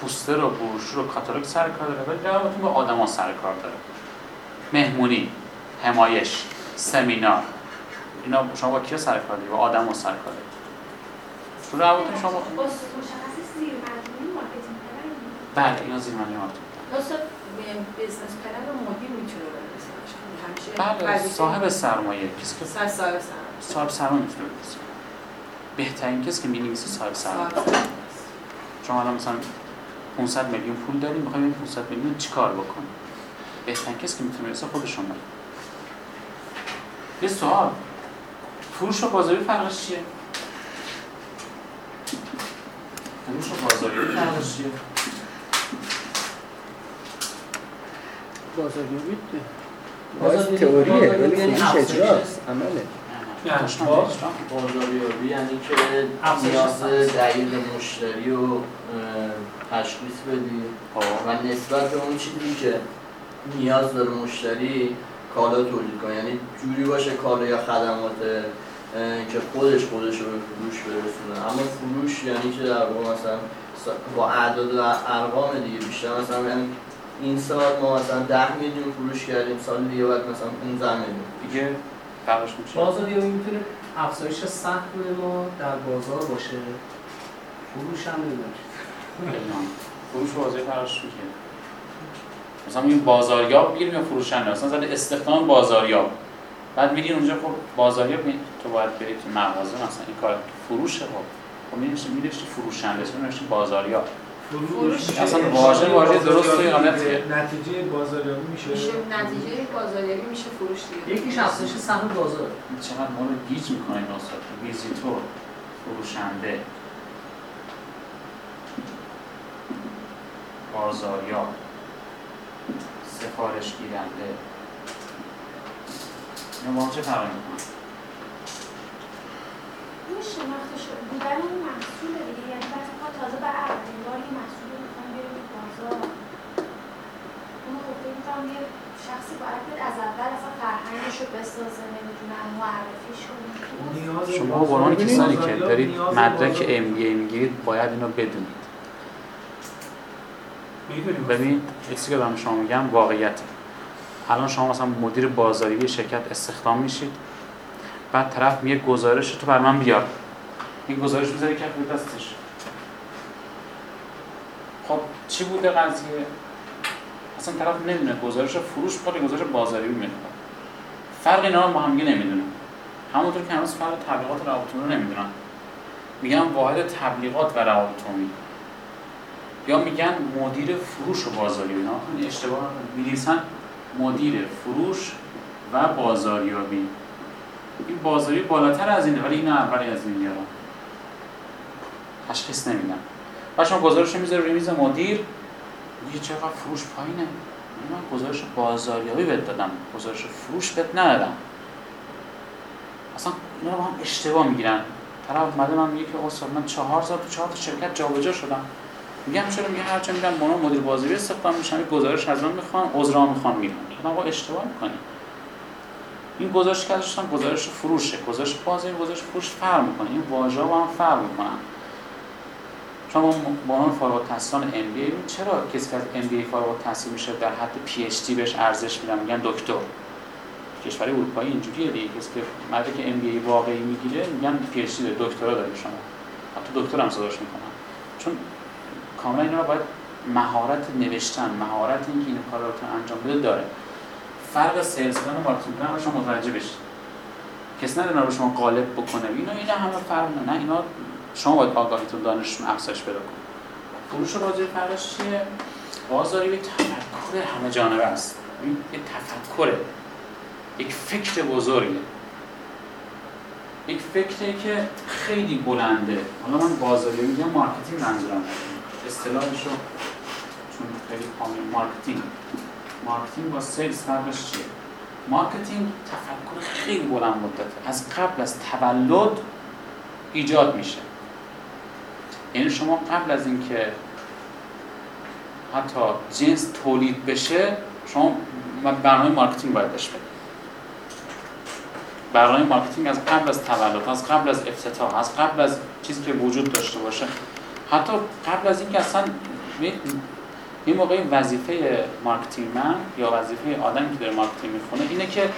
پوستر و بروشور و کاتالوگ سر کار داره. ولی روابط با آدم ها سر کار داره. مهمونی همایش سمینار. اینا شما با کیا سر کار داری با آدم ها سر کار داری تو روابط شما بله اینا زیر مجموعه
marketing business plan رو مدیر می‌تونه بنویسه همیشه
بله صاحب سرمایه کسی که
صاحب سرمایه.
صاحب سرمایه می‌تونه بنویسه بهترین کسی که می‌نویسه صاحب سرمایه.
صاحب سرمایه.
شما الان مثلا 500 میلیون پول داریم می‌خوایم این 500 میلیون چیکار بکنیم؟ بهترین کسی که می‌تونه بنویسه خود شما. یه سوال. فروش و بازاری فرقش چیه؟ فروش و بازاری فرقش چیه
بازاریابی باز تئوریه ولی فروش اجراست عمله.
بازاریابی یعنی که نیاز. دقیق مشتری رو تشخیص بدی.
خب.
و نسبت به اون چیزی که نیاز داره مشتری کالا تولید کنه یعنی جوری باشه کالا یا خدمات که خودش خودش رو به فروش برسونه. اما فروش یعنی که در واقع مثلا با اعداد و ارقام دیگه بیشتر مثلا یعنی این سال ما مثلا 10 میلیون فروش کردیم سال دیگه باید مثلا 15 میلیون
دیگه فرقش میشه
بازاریابی می‌تونه افزایش سهم ما در بازار باشه. فروش هم نمی‌دونم.
فروش و بازاری فرقش میشه مثلا میگیم بازاریاب می‌گیریم یا فروشنده؟ مثلا زده استخدام بازاریاب. بعد میرین اونجا خب بازاریاب می- تو باید بری تو مغازه مثلا این کار فروشه خب. خب میرشتی میرشتی فروشنده چون میرشتی بازاریاب؟
فروش.
اصلا واژه واژه درست غلطیه
نتیجه بازاریابی میشه.
میشه نتیجه بازاریابی میشه فروش دیگه.
یکیش افزایش سهم بازار.
چقدر ما رو گیج می‌کنه این استاد؟ ویزیتور فروشنده. بازاریاب. سفارش گیرنده اینا با هم چه فرقی
بودن اون محصول دیگه یعنی بعضی وقتا تازه بر اولین بار یه محصول رو می‌خوام بیاریم تو بازار. اون خب فکر می‌کنم یه شخصی باید بیاد از اول اصلا فرهنگش رو بسازه نمی‌دونم معرفیش کنه.
شما به عنوان کسانی که دارید مدرک ام بی ای می‌گیرید باید اینو بدونید.
می‌دونیم.
ببین یه چیزی که دارم شما میگم واقعیت الان شما مثلا مدیر بازاری شرکت استخدام میشید بعد طرف میگه گزارش تو بر من بیار. این گزارش می‌ذاری کف دستش. خب چی بوده قضیه؟ اصلا طرف نمی‌دونه. گزارش فروش می‌خواد گزارش بازاری می‌خواد فرق اینا رو با هم نمی‌دونه. همونطور که هنوز فرق تبلیغات و رو نمی‌دونن. میگن واحد تبلیغات و روابط یا میگن مدیر فروش و بازاریابی اینا. این اشتباه می‌نویسن. مدیر فروش و بازاریابی. این بازاری بالاتر از اینه ولی این اولی از این میارن تشخیص نمیدن و شما گزارش می‌ذاره روی میز مدیر. میگه چقدر فروش پایینه. من گزارش بازاریابی بهت دادم. گزارش فروش بهت ندادم. اصلا اینا رو هم اشتباه می‌گیرن. طرف اومده من میگه که استاد من چهار سال تو چهار تا شرکت جابجا شدم. میگم چرا میگه هر جا میرم مونا مدیر بازاریابی استخدام میشم گزارش از من می‌خوان عذرا می‌خوان میرم آقا اشتباه می‌کنی این گزارش که ازش گزارش فروشه. گزارش بازاریابی گزارش فروش فرق می‌کنه. این واژه با هم فرق می‌کنن. شما با عنوان فارغ التحصیلان ام بی چرا کسی که از ام بی فارغ التحصیل میشه در حد پی اچ دی بهش ارزش میدن؟ میگن دکتر. کشور اروپایی اینجوریه دیگه. کسی که مدرک MBA واقعی می‌گیره میگن PhD دکترا داره. شما. حتی دکتر هم صداش می‌کنن. چون کاملا اینا باید مهارت نوشتن مهارت اینکه این کار رو انجام بده داره. فرق salesman و marketing رو شما متوجه بشید. کس نداره رو شما غالب بکنه. اینا اینا همه فرق نه اینا شما باید آگاهیتون دانشتون افزایش پیدا کنید فروش بازار فرقش چیه؟ بازاریابی یه تفکر همه جانبه است. این یه تفکره. یک فکر بزرگه. یک فکری که خیلی بلنده. حالا من بازاریابی میگم marketing منظورم اصطلاحش رو چون خیلی کامل marketing. marketing با sales فرقش چیه؟ marketing تفکر خیلی بلند مدته. از قبل از تولد ایجاد میشه. یعنی شما قبل از اینکه حتی جنس تولید بشه شما برنامه marketing باید داشته برنامه marketing از قبل از تولد از قبل از افتتاح از قبل از چیزی که وجود داشته باشه. حتی قبل از اینکه اصلا این موقع وظیفه marketing من یا وظیفه آدمی که داره marketing می‌خونه اینه که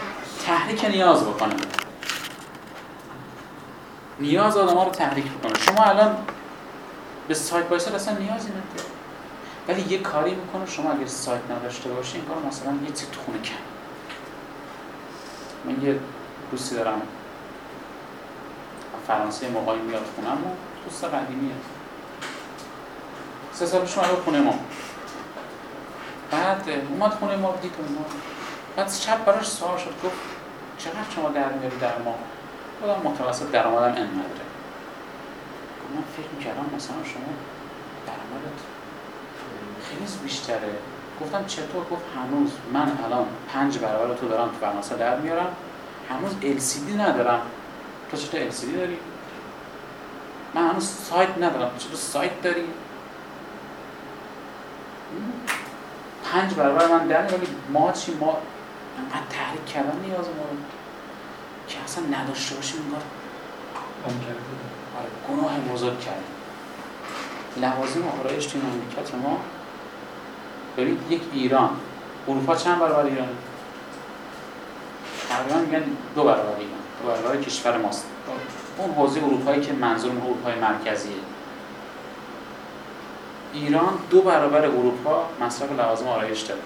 تحریک نیاز بکنه. نیاز آدم ها رو تحریک بکنه. شما الان به سایت بایسر اصلا نیازی نداره ولی یه کاری می‌کنه شما اگر سایت نداشته باشی این کار مثلا یه چیز خونه کن. من یه دوستی دارم. فرانسه موقعی میاد خونم و دوست قدیمیه. سه سال پیش خونه ما. بعد اومد خونه ما دید ما. بعد شب براش سوال شد گفت چقدر شما در میاری در ما؟ خودم متوسط درآمدم انقدره من فکر می‌کردم مثلا شما درآمدت خیلی بیشتره. گفتم چطور؟ گفت هنوز من الان پنج برابر تو دارم تو فرانسه در میارم. هنوز LCD ندارم. تو چطور LCD داری؟ من هنوز سایت ندارم. چطور سایت داری؟ پنج برابر من در ولی ما چی؟ ما انقدر تحریک کردن نیاز ما که اصلا نداشته باشیم انگار آره. گناه بزرگ کردیم. لوازم آرایش توی مملکت ما. ببین یک ایران. اروپا چند برابر ایران؟ تقریبا میگن دو برابر ایران. دو برابر کشور ماست. اون حوزه اروپایی که منظور اروپای مرکزیه. ایران دو برابر اروپا مصرف لوازم آرایش داره.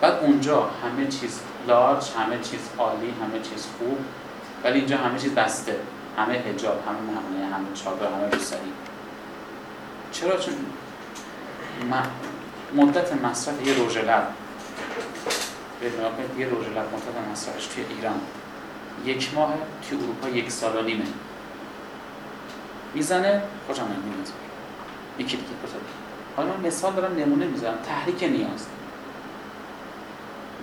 بعد اونجا همه چیز لارج همه چیز عالی همه چیز خوب ولی اینجا همه چیز بسته. همه حجاب همه مهمونه همه چادر همه روسری چرا؟ چون مدت مصرف یه روژ لب. یه روژ لب مدت مصرفش توی ایران. یک ماه توی اروپا یک سال و نیمه. می‌زنه خوشم نمیاد. یکی دیگه بزرگ حالا من مثال دارم نمونه می‌زنم تحریک نیاز.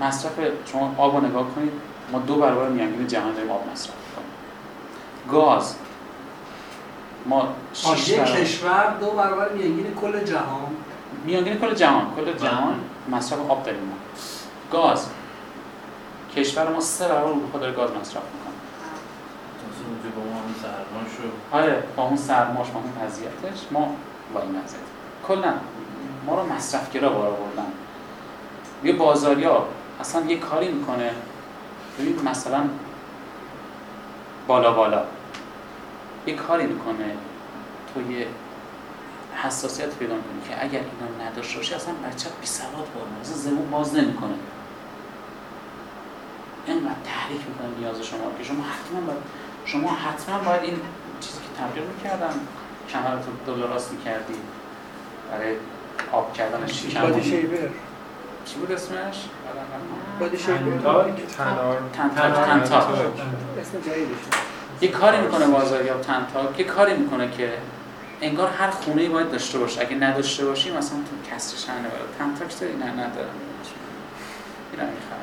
مصرف شما آب رو نگاه کنید ما دو برابر میانگین جهان داریم آب مصرف کنیم گاز. ما
شش کشور دو برابر میانگین کل جهان.
میانگین کل جهان. کل جهان مصرف آب داریم ما. گاز. کشور ما سه برابر اروپا داره گاز مصرف می‌کنه.
با ما اون سرماش
آره با اون سرماش با اون وضعیتش. ما با این وضعیت کلا ما رو مصرفگرا بار آوردن یه بازاریا اصلا یه کاری می‌کنه. ببین مثلا بالا بالا. یه کاری می‌کنه. تو یه حساسیت پیدا کنی که اگر اینا نداشته باشه اصلا بچه بی سواد بار اصلا زبون باز نمی‌کنه. اینقدر تحریک می‌کنه نیاز شما که شما حتما باید شما حتما باید این چیزی که تبلیغ می‌کردن کمر تو دلار راست می‌کردی. برای آب کردنش
بادی شیبر.
چی بود اسمش؟
بادی شیبر.
تنار
تنتاک تنتاک
اسم جدیدش.
یه کاری می‌کنه بازاریاب تنتاک یه کاری می‌کنه که انگار هر خونه ای باید داشته باشه. اگه نداشته باشی مثلا تو کسرش هم نبره تنتاک داری نه ندارم اینم می‌خوام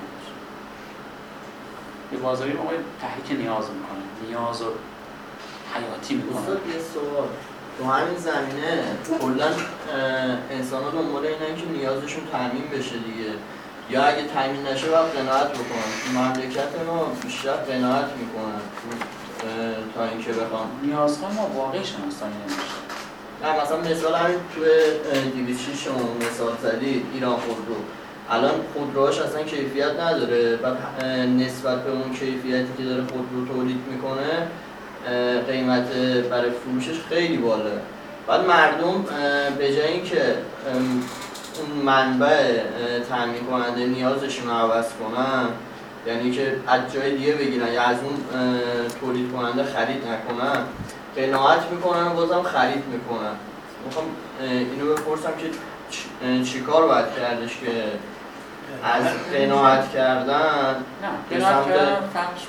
یه بازاری باید تحریک نیاز می‌کنه. نیاز رو حیاتی می‌کنه.
یه سوال. تو همین زمینه کلا انسان ها دنبال اینن که نیازشون تامین بشه دیگه. یا اگه تامین نشه باید قناعت بکنن. تو مملکت ما بیشتر قناعت می‌کنن تا اینکه بخوام.
نیازهای ما واقعی شناسایی نمیشه.
نه مثلا مثال همین توی 206 شما مثال زدید ایران خودرو. الان خودروهاش اصلا کیفیت نداره. و نسبت به اون کیفیتی که داره خودرو تولید می‌کنه قیمت برای فروشش خیلی بالا. بعد مردم به جای اینکه اون منبع تامین کننده نیازشون رو عوض کنن یعنی که از جای دیگه بگیرن یا از اون تولید کننده خرید نکنن قناعت می‌کنن و بازم خرید می‌کنن. می‌خوام اینو بپرسم که چیکار باید کردش که از قناعت کردن
نه قناعت کردن فرقش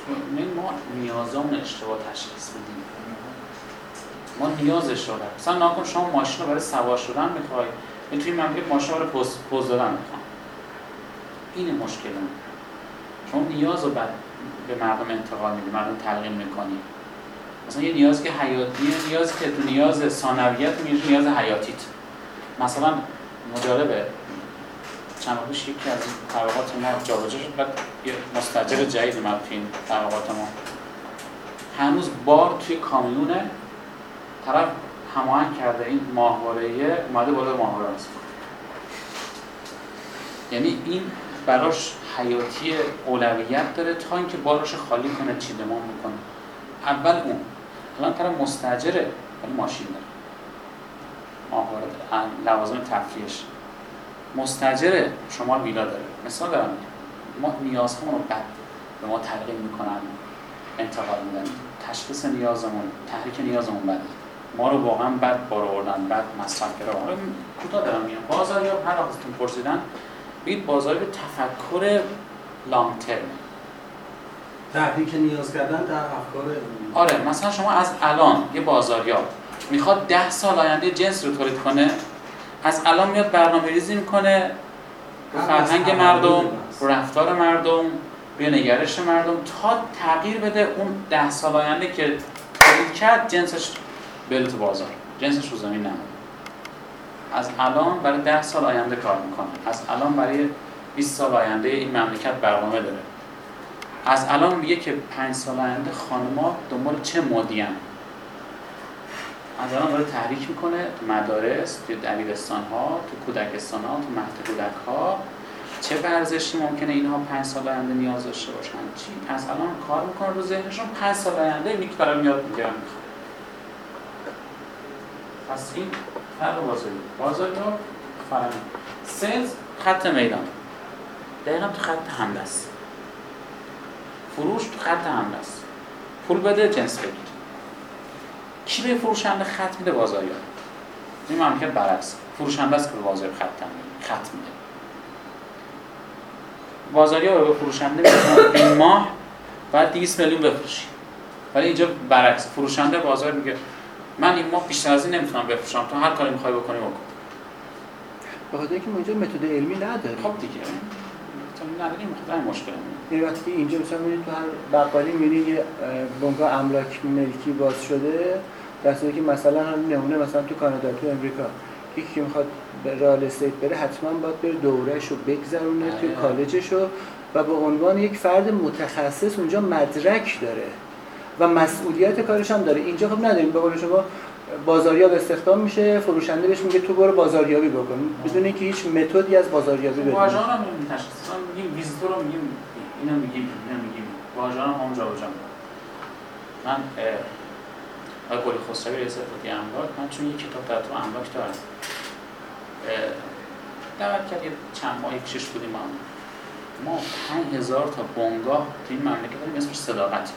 ما نیازمون اشتباه تشخیص بدیم. ما نیازش رو مثلا ناکن شما ماشین رو برای سوار شدن می‌خوای توی مملکت ماشین رو پوز, پوز دادن می‌خوام. این مشکل شما نیاز رو به مردم انتقال میدی مردم تلقین می‌کنی. مثلا یه نیاز که حیاتی نیاز که تو نیاز ثانویت میشه نیاز حیاتیت. مثلا مجالبه. چند روز یکی از طبقات ما جابجا شد بعد یه مستجر جدید اومد تو این طبقات ما. هنوز بار توی کامیونه طرف هماهنگ کرده این ماهواره اومده بالا ماهواره یعنی این براش حیاتی اولویت داره تا اینکه باراش خالی کنه چیدمان می‌کنه. اول اون. الان طرف مستجره ولی ماشین داره. ماهواره لوازم تفریش مستجر شما ویلا داره. مثال دارم. ما نیازمون رو بد به ما تلقیم می‌کنن انتقال میدن. تشخیص نیازمون تحریک نیازمون بده. ما رو واقعا بد بار آوردن بد مصرف کرده کوتاه دارم میگم. بازاریاب هر وقتتون پرسیدن بگید بازاریاب تفکر لانگ ترم
تحریک نیاز کردن در افکار
آره مثلا شما از الان یه بازاریاب می‌خواد ده سال آینده جنس رو تولید کنه از الان میاد برنامه ریزی می‌کنه رو فرهنگ مردم رو رفتار مردم به نگرش مردم تا تغییر بده اون ده سال آینده که تولید کرد جنسش بره تو بازار. جنسش رو زمین نمونه. از الان برای ده سال آینده کار می‌کنه. از الان برای 20 سال آینده این مملکت برنامه داره. از الان میگه که پنج سال آینده خانما دنبال چه مودی هم. از الان داره تحریک می‌کنه مدارس تو دبیرستان ها تو کودکستان ها تو مهد کودک ها چه ورزشی ممکنه اینها پنج سال آینده نیاز داشته باشن؟ چی؟ از الان کار می‌کنه رو ذهنشون پنج سال آینده میک برای میاد می‌گیرن پس این فرق بازاری بازاری ها فرق. سلز خط میدان. دقیقا تو خط است فروش تو خط است پول بده جنس کی به فروشنده خط میده؟ بازاریاب. این ممکن برعکس. فروشنده است که به بازاریاب خط خط میده. بازاریاب به فروشنده میده این ماه باید 200 میلیون بفروشی. ولی اینجا برعکس. فروشنده بازار میگه من این ماه بیشتر از این نمی‌تونم بفروشم. تو هر کاری می‌خوای بکنی بکن.
به خاطر اینکه ما اینجا متد علمی نداریم.
خب دیگه. تو نداریم این مشکل
یعنی وقتی که اینجا مثلا می‌بینید تو هر بقالی می‌بینید یه بنگاه املاک ملکی باز شده در که مثلا هم نمونه مثلا تو کانادا تو امریکا یکی که می‌خواد رال استیت بره حتما باید بره دورهش رو بگذرونه توی آره. کالجش رو و به عنوان یک فرد متخصص اونجا مدرک داره و مسئولیت کارش هم داره. اینجا خب نداریم. به قول شما بازاریاب استخدام میشه فروشنده بهش میگه تو برو بازاریابی بکن. بدون اینکه هیچ متدی از بازاریابی
بدون واژه‌ها هم تشخیص. میگیم ویزیتور رو میگیم اینو میگیم اینو میگیم. واژه‌ها هم جابجا من آقای قلی خسروی رئیس اتحادیه املاک من چون یک کتاب در تو املاک دارم. دعوت کرد یه چند ماه پیشش بودیم ما ما پنج هزار تا بنگاه تو این مملکت داریم اسمش صداقت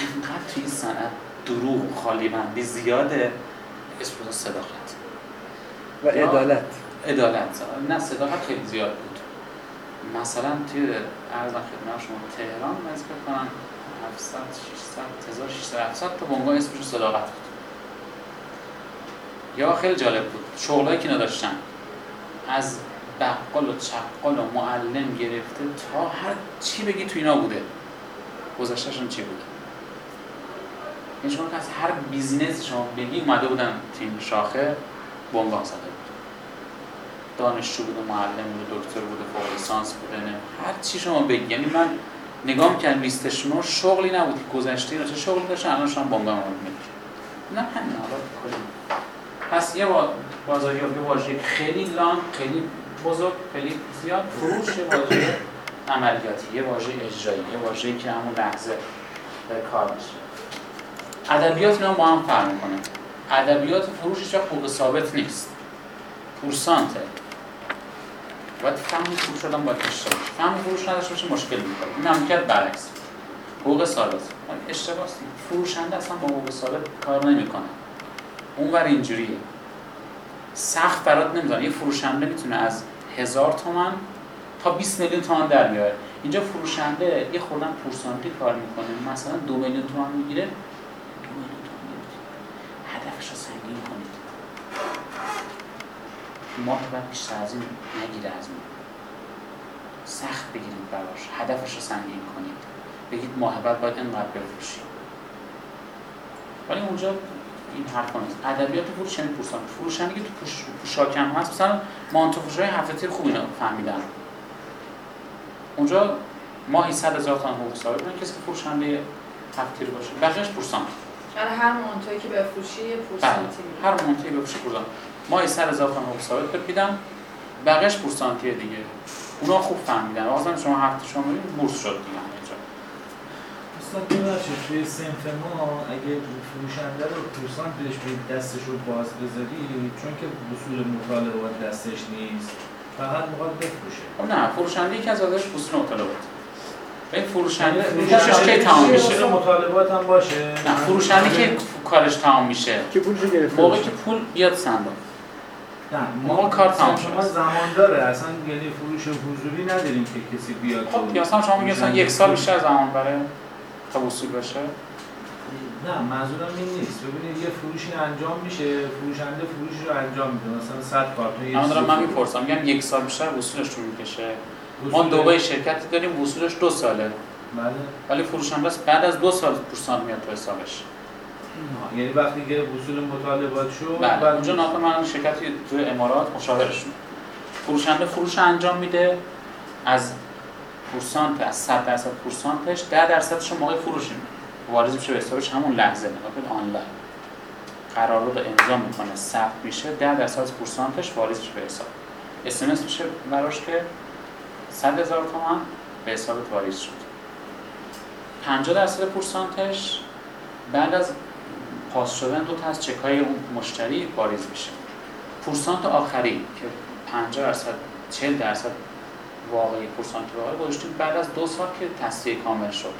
اینقدر توی این صنعت دروغ خالی بندی زیاده. اسم صداقت.
و عدالت.
عدالت. نه صداقت خیلی زیاد بود. مثلا توی ارزم خدمت شما تهران از کنم 700 600 1600 700 تا بنگاه اسمش صداقت بود. یا خیلی جالب بود. شغلایی که نداشتن از بقال و چقال و معلم گرفته تا هر چی بگی تو اینا بوده. گذشتهشون چی بود؟ یعنی شما که از هر بیزینس شما بگی اومده بودن تیم شاخه بنگاه زده بود. دانشجو بوده معلم بوده دکتر بوده فوق لیسانس بوده نه هر چی شما بگی. یعنی من نگاه می‌کردم لیستشون رو شغلی نبود که گذشته چه شغلی داشتن الان شما مورد میگی. نه همین حالا پس یه با بازاریابی واژه خیلی لانگ خیلی بزرگ خیلی زیاد. فروش یه واژه عملیاتی یه واژه اجرایی یه واژه‌ای که همون لحظه کار میشه. ادبیات اینا با هم فرق می‌کنه. ادبیات فروش هیچ وقت حقوق ثابت نیست. پورسانته باید فهم فروش آدم باید داشته باشه. فهم فروش نداشته باشه مشکل می‌کنه. این مملکت برعکس. حقوق ثابت. اشتباه. فروشنده اصلا با حقوق ثابت کار نمی‌کنه. اونور اینجوریه. سخت برات نمی‌دونه یه فروشنده می‌تونه از هزار تومن تا 20 میلیون تومن در بیاره. اینجا فروشنده یه خوردن پورسانتی کار می‌کنه. مثلا دو میلیون تومن می‌گیره. تومن می‌گیره. هدفش رو سنگین کنید. ماه بعد بیشتر از این نگیره از ما سخت بگیرید براش. هدفش رو سنگین کنید. بگید ماه بعد باید اینقدر بفروشید ولی اونجا این حرف نیست. ادبیات فروش یعنی پورسان فروشنده که تو پوش پوشاکم هست. مثلا مانتوفوشای هفته تیر خوب اینا فهمیدن. اونجا ماهی 100 هزار تومان حقوق ثابت. کسی که فروشنده هفته تیر باشه. بقیه‌اش پورسان
برای هر منتوی که بفروشی یه
بله.
پورسانتی می‌گیری.
هر منتهی بفروشه پورسان. ماهی 100 هزار حقوق ثابت بهت میدم بقیه‌اش پورسانتیه دیگه. اونا خوب فهمیدن. بازم شما هفته شما می‌رید بورس شد دیگه همه جا.
استاد ببخشید توی سنف ما اگه فروشنده رو پورسانت بهش بدی دستش رو باز بذاری چون که اصول مطالبات دستش نیست. فقط می‌خواد بفروشه.
خب نه فروشنده یکی از ازش اصول مطالبات این فروشنده
فروشنده
فروشش کی تمام میشه.
مطالبات هم باشه.
نه فروشنده که کارش تمام میشه.
که پولشو گرفته
موقعی. که پول بیاد صندوق.
نه
ما کار تمام شده
ما
است.
زمان داره. اصلا یعنی فروش حضوری نداریم که کسی بیاد
خب مثلا شما میگه مثلا یک سال بیشتر زمان برای تا وصول بشه
نه منظورم این نیست. ببینید یه فروشی انجام میشه فروشنده فروشی رو انجام میده. مثلا 100 کارتون یه
من دارم من می‌پرسم میگم یک سال بیشتر وصولش طول می‌کشه ما دوباره شرکتی داریم وصولش دو ساله.
بله.
ولی فروشنده بعد از دو سال پورسان میاد تو حسابش.
یعنی وقتی که وصول مطالبات شد
بله
بعد
اونجا ناطق من شرکتی تو امارات مشاورشون فروشنده فروش انجام میده. از پورسانت از 100 درصد پورسانتش 10 درصدش موقع فروش وارد میشه به حسابش همون لحظه. نگاه آنلاین. قرارداد رو امضا می‌کنه. ثبت میشه 10 درصد از پورسانتش وارد میشه به حساب. اس ام اس میشه براش که 100 هزار تومان به حسابت واریز شد. 50 درصد پورسانتش بعد از پاس شدن دو تا از چک های اون مشتری واریز میشه. پورسانت آخری که 50 درصد 40 درصد واقعی پورسانت واقعی گذاشتیم بعد از دو سال که تسویه کامل شد.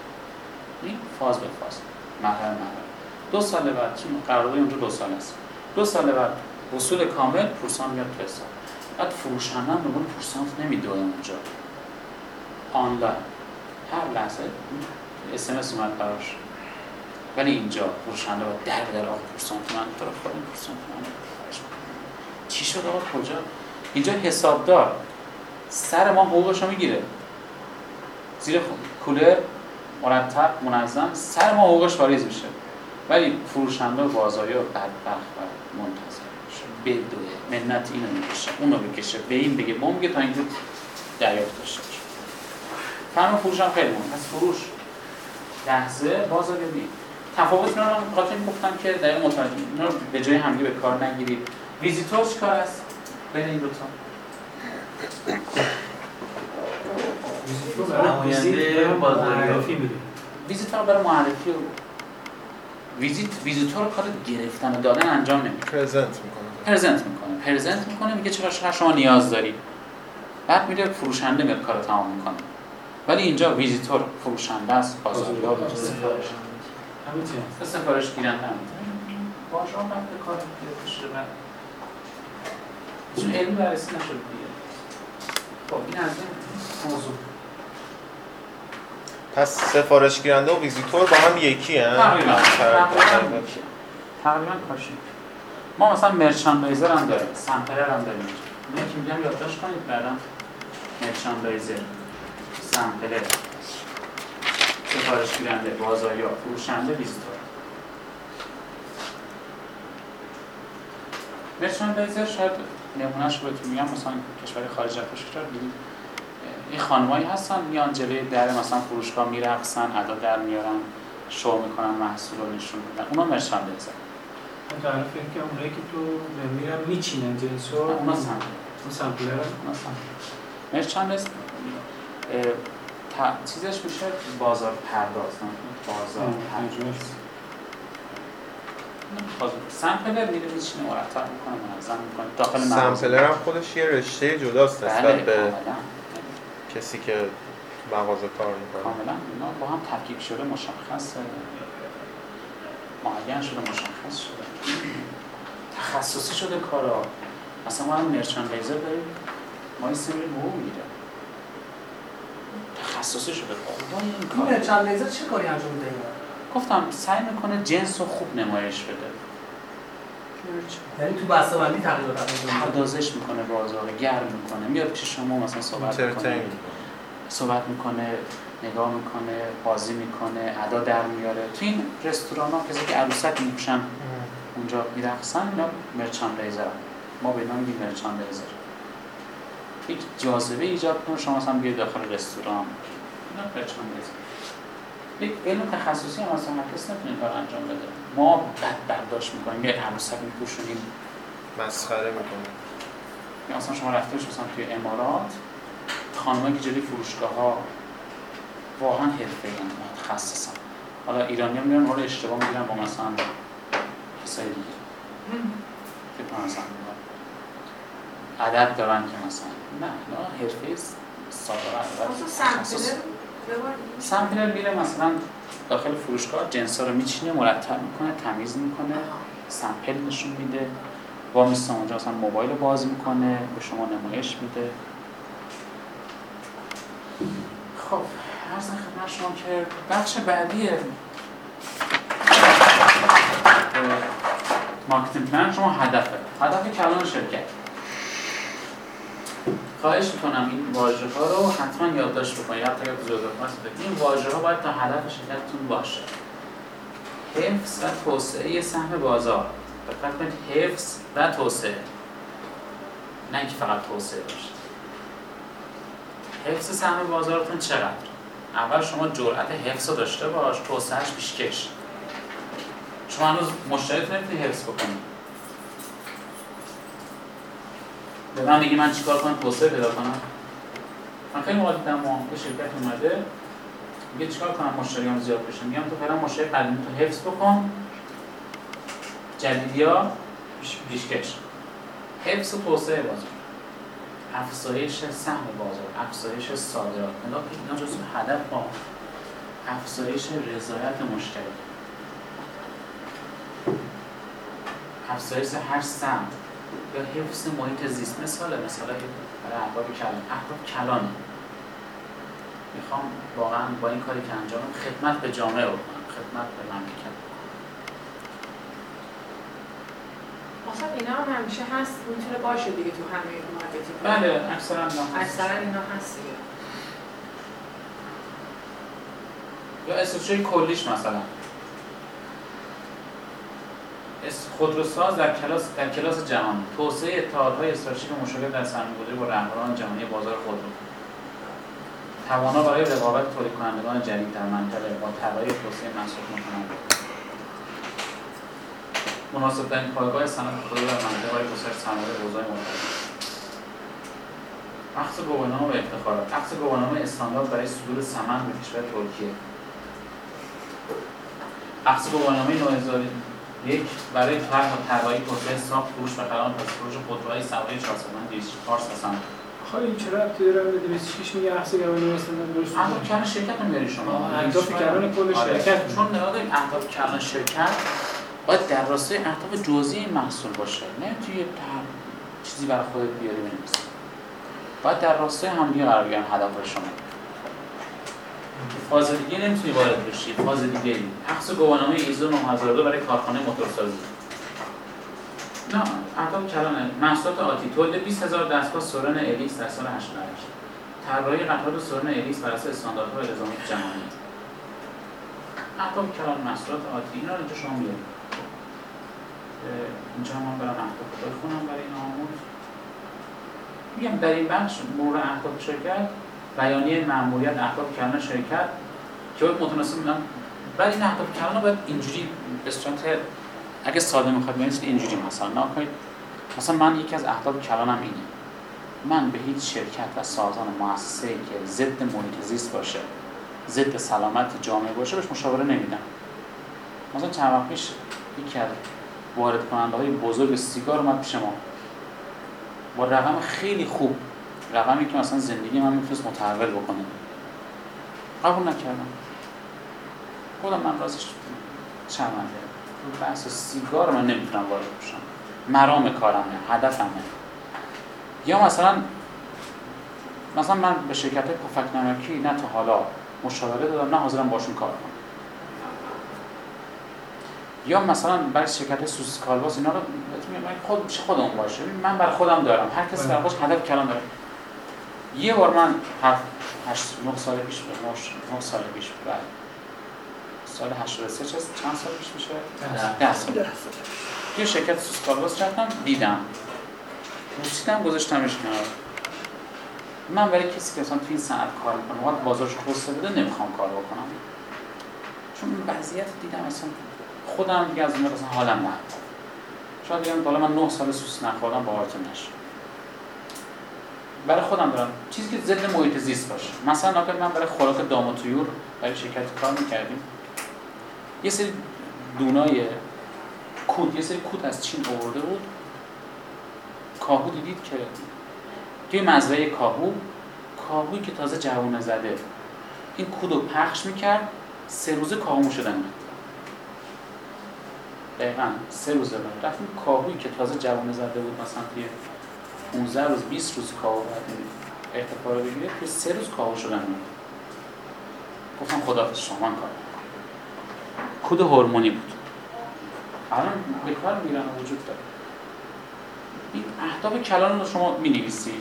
این فاز به فاز مرحله مرحله. دو سال بعد چون قرارداد اونجا دو سال است. دو سال بعد وصول کامل پورسانت میاد تو حساب. بعد فروشنده هم دنبال پورسانت نمیدوه اونجا. آنلاین. هر لحظه اس ام اس اومد براش. ولی اینجا فروشنده با در در آقا پورسانت من طرف من خواهش می‌کنم. چی شد آقا؟ کجا؟ اینجا حسابدار. سر ما حقوقش رو می‌گیره. زیر کولر مرتب منظم سر ما حقوقش واریز میشه. ولی فروشنده و بازاری و بدبخت و منتظر بدوه. منت اینو می‌کشه اونو بکشه به این بگه ما میگه تا اینکه دریافت داشته فهم فروش هم خیلی مهم. پس فروش لحظه بازاریابی تفاوت اینا رو خاطر گفتم که در این متوجه اینا رو به جای همدیگه به کار نگیرید. ویزیتور چیکار است بین این دو تا. ویزیتور برای معرفی و ویزیت ویزیتور کار گرفتن و دادن انجام نمیده.
present می‌کنه.
present می‌کنه. present می‌کنه میگه چرا شما نیاز داری بعد میره فروشنده میاد کار تمام می‌کنه. ولی اینجا ویزیتور فروشنده است بازاریاب سفارش.
همین چی هست
سفارش گیرنده هم. با شما وقت کار گرفته شده بعد چون علمی بررسی نشد دیگه. خب این از این موضوع.
پس سفارش گیرنده و ویزیتور با هم یکی هن؟
تقریبا. تقریبا. کاشی ما مثلا merchandiser هم داریم. sampler هم داریم اینه که میگم یادداشت کنید بعدا. merchandiser. sample سفارش گیرنده بازاریاب فروشنده ویزیتور. مرچندایزر شاید نمونهش رو بهتون میگم مثلا کشور خارج از کشور. این خانمایی هستن میان جلوی در مثلا فروشگاه میرقصن ادا در میارن شو می‌کنن محصول رو نشون میدن. اونا مرچندایزر
من تعریف که اونایی که تو میرم میچینن جنسو
اونا سمپل اونا سمپل مرچندایزر چیزش میشه بازار پرداز؟ بازار پرداز. بازار. سمپلر میره میشینه مرتب می‌کنه منظم می‌کنه. داخل.
سمپلر هم خودش یه رشته جداست
بله
نسبت به
کاملا.
کسی که مغازه کار می‌کنه.
کاملا. اینا با هم ترکیب شده مشخص معین شده مشخص شده. تخصصی شده کارا. مثلا ما هم مرچندایزر داریم. ما این سری حقوق می‌گیره تخصصی شده خدا این
این
کار
مرچندایزر چه کاری انجام میده
گفتم سعی می‌کنه جنس رو خوب نمایش بده.
یعنی تو بسته‌بندی تغییرات
پردازش می‌کنه بازار گرم می‌کنه. میاد پیش شما مثلا صحبت می‌کنه. صحبت می‌کنه نگاه می‌کنه بازی می‌کنه ادا در میاره. تو این رستوران ها کسی که عروسک میپوشن اونجا میرقصن اینا مرچندایزر ما به اینا میگیم مرچندایزر یک جاذبه ایجاد کنه. شما مثلا بیاید داخل رستوران. یک علم تخصصی هم اصلا کس نمی‌تونه کار انجام بده. ما بد برداشت می‌کنیم یه عروسک میپوشونیم.
مسخره می‌کنه.
یا مثلا شما رفته باشید مثلا توی امارات خانمایی که جلوی فروشگاه ها واقعا حرفه ای متخصصن. حالا ایرانی ها میرن حالا اشتباه می‌گیرن با مثلا کسای دیگه. فکر کنم مثلا. عدد دارن که مثلا. نه اینا حرفه
sampler ببارید.
sampler میره مثلا داخل فروشگاه جنسا رو میچینه مرتب می‌کنه تمیز می‌کنه سمپل نشون میده با میسته اونجا مثلا موبایل رو باز می‌کنه به شما نمایش میده. خب عرض خدمت شما که بخش بعدی marketing plan شما هدفه. هدف کلان شرکت. خواهش می‌کنم این واژه ها رو حتما یادداشت بکنید. حتی اگر بزرگ این واژه ها باید تا هدف شرکتتون باشه. حفظ و توسعه سهم بازار. دقت کنید حفظ و توسعه. نه اینکه فقط توسعه باشه. حفظ سهم بازارتون چقدر؟ اول شما جرأت حفظ رو داشته باش. توسعهش پیشکش شما هنوز مشتریتون نمی‌تونی حفظ بکنید به من میگی من چیکار کنم؟ توسعه پیدا کنم. من خیلی دیدم ما یه شرکت اومده. میگه چیکار کنم؟ مشتریام زیاد بشه. میگم تو فعلا مشتری قدیمی تو حفظ بکن. جدیدیا پیش- پیشکش. حفظ و توسعه بازار. افزایش سهم بازار. افزایش صادرات. نگاه کنید اینا جزو هدف ما. افزایش رضایت مشتری. افزایش هر سهم. یا حفظ محیط زیست. مثال مثلا برای اهداف کلان. اهداف کلانه می‌خوام واقعا با این کاری که انجامم خدمت به جامعه بکنم. خدمت به مملکت
اصلا اینا هم همیشه هست. می‌تونه باشه دیگه تو همه marketing
بله اکثرا نه
اکثرا اینا هست
یا استراتژی کلیش مثلا. خودروساز در کلاس در کلاس جهانی توسعه اتحادهای استراتژیک مشارکت در سرمایه‌گذاری با رهبران جهانی بازار خودرو. توانا برای رقابت تولید کنندگان جدید در منطقه با طراحی توسعه محصول کننده مناسب ترین پایگاه صنعت خودرو در منطقه برای گسترش سرمایه حوزه‌های مختلف اخذ گواهینامه و افتخارات. اخذ گواهینامه استاندارد برای صدور ثمن به کشور ترکیه. اخذ گواهینامه 9001 برای طرح و طراحی توسعه ساخت فروش و پس فروش خودروهای سواری 400 204 ساسان
خواهی این چرا ربطی داره به 206 میگه احسا گوانی استاندارد درست
اهداف کلان شرکت رو میاری شما.
اهداف کلان کل
آره.
شرکت.
چون نگاه کنید اهداف کلان شرکت باید در راستای اهداف جزئی این محصول باشه. نه توی یه در چیزی برای خودت بیاری بنویسی. باید در راستای همدیگه قرار بگیرن هدف شما. فاز دیگه نمی‌تونی وارد بشی. فاز دیگه ای. اخذ گواهینامه ایزو 9002 برای کارخانه موتورسازی. نه اهداف کلانه محصولات آتی تولید 20000 دستگاه سورن الیکس در سال 88 طراحی قطار سورن الیکس بر اساس استانداردهای نظامی جهانی. اهداف کلان محصولات آتی. اینا رو شما میارید اینجا من برم اهداف بخونم برای این آموز. میگم در این بخش مرور اهداف شرکت بیانیه مأموریت اهداف کلان شرکت که باید متناسب میدم بعد این اهداف رو باید اینجوری صورت اگه ساده می‌خواد بنویسید اینجوری مثلا نکنید مثلا من یکی از اهداف کلانم اینه. من به هیچ شرکت و سازمان و مؤسسه که ضد محیط باشه ضد سلامت جامعه باشه بهش مشاوره نمیدم. مثلا چند وقت پیش یکی از وارد کننده های بزرگ سیگار اومد پیش ما. با رقم خیلی خوب رقمی که مثلا زندگی من می‌تونست متحول بکنه. قبول نکردم. خودم من راستش شرمنده. بحث سیگار من نمی‌تونم وارد بشم. مرام کارمه هدفمه. یا مثلا مثلا من به شرکت های پفک نمکی نه تا حالا مشاوره دادم نه حاضرم باشون کار کنم. یا مثلا برای شرکت سوسیس کالباس اینا رو خود خودمون باشه. من برای خودم دارم. هر کسی برای خودش هدف کلان داره. یه بار من هفت هشت نه سال پیش بود نه نه سال پیش بود بعد سال 83 چه چند سال پیش میشه؟ ده سال. یه شرکت سوسیس کالباس رفتم دیدم رسیدم گذاشتمش کنار. من برای کسی که مثلا توی این صنعت کار می‌کنه وقت بازارش خوسته بده نمی‌خوام کار بکنم. چون وضعیت دیدم مثلا خودم دیگه از اون حالم نه شاید بگم بالا من 9 سال سوس نخوردم باورتون نشه برای خودم دارم. چیزی که ضد محیط زیست باشه. مثلا اگر من برای خوراک دام و طیور برای شرکت کار می‌کردیم. یه سری دونای کود یه سری کود از چین آورده بود. کاهو دیدید که توی مزرعه کاهو کاهویی که تازه جوونه زده. این کودو پخش می‌کرد. سه روزه کاهو شدن میاد دقیقا سه روزه بعد. رفتیم کاهویی که تازه جوونه زده بود مثلا توی 15 روز 20 روز کاهو بعد ارتفاع رو بگیره توی سه روز کاهو شدن میاد گفتم خدا شما کار کود هورمونی بود. الان به کار میرن وجود داره. این اهداف کلان رو شما می نویسی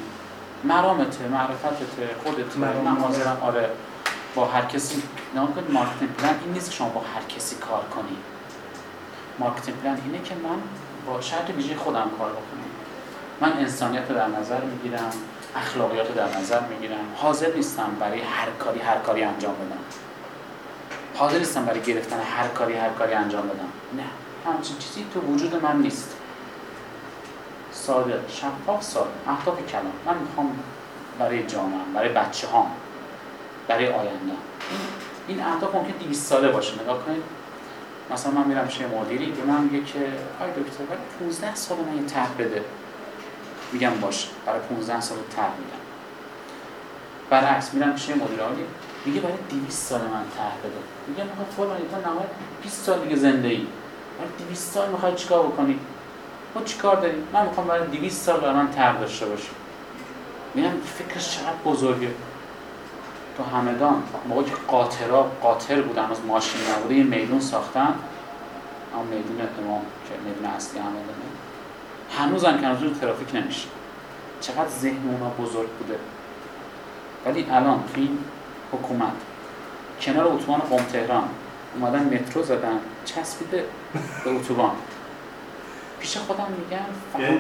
مرامته معرفتته خودت من حاضرم آره. با هر کسی نه کنید marketing plan این نیست که شما با هر کسی کار کنی. marketing plan اینه که من با شرط ویژه خودم کار بکنم. من انسانیت رو در نظر می‌گیرم اخلاقیات رو در نظر می‌گیرم. حاضر نیستم برای هر کاری هر کاری انجام بدم. حاضر نیستم برای گرفتن هر کاری هر کاری انجام بدم. نه همچین چیزی تو وجود من نیست. ساده شفاف ساده. اهداف کلام من می‌خوام برای جامعه برای بچه هام برای آینده. این اهداف ممکن 200 ساله باشه. نگاه کنید. مثلا من میرم چه مدیری که من میگه که آی دکتر برای 15 سال من یه طرح بده. میگم باشه برای 15 سال طرح میدم. برعکس میرم چه مدیر عالی میگه برای 200 سال من طرح بده. میگم می‌خواد فلان تا نهایت 20 سال دیگه زنده ای برای 200 سال می‌خوای چیکار بکنی؟ ما چیکار داریم؟ من می‌خوام برای 200 سال برای من طرح داشته باشم. میگم فکرش چقدر بزرگه. تو همدان موقعی که قاطرا قاطر بودن از ماشین نبوده یه میدون ساختن اما میدون امام که میدون اصلی همدانه هنوز هم که ترافیک نمیشه. چقدر ذهن اونا بزرگ بوده. ولی الان تو این حکومت کنار اتوبان قم تهران اومدن مترو زدن چسبیده به اتوبان. پیش خودم میگم
یعنی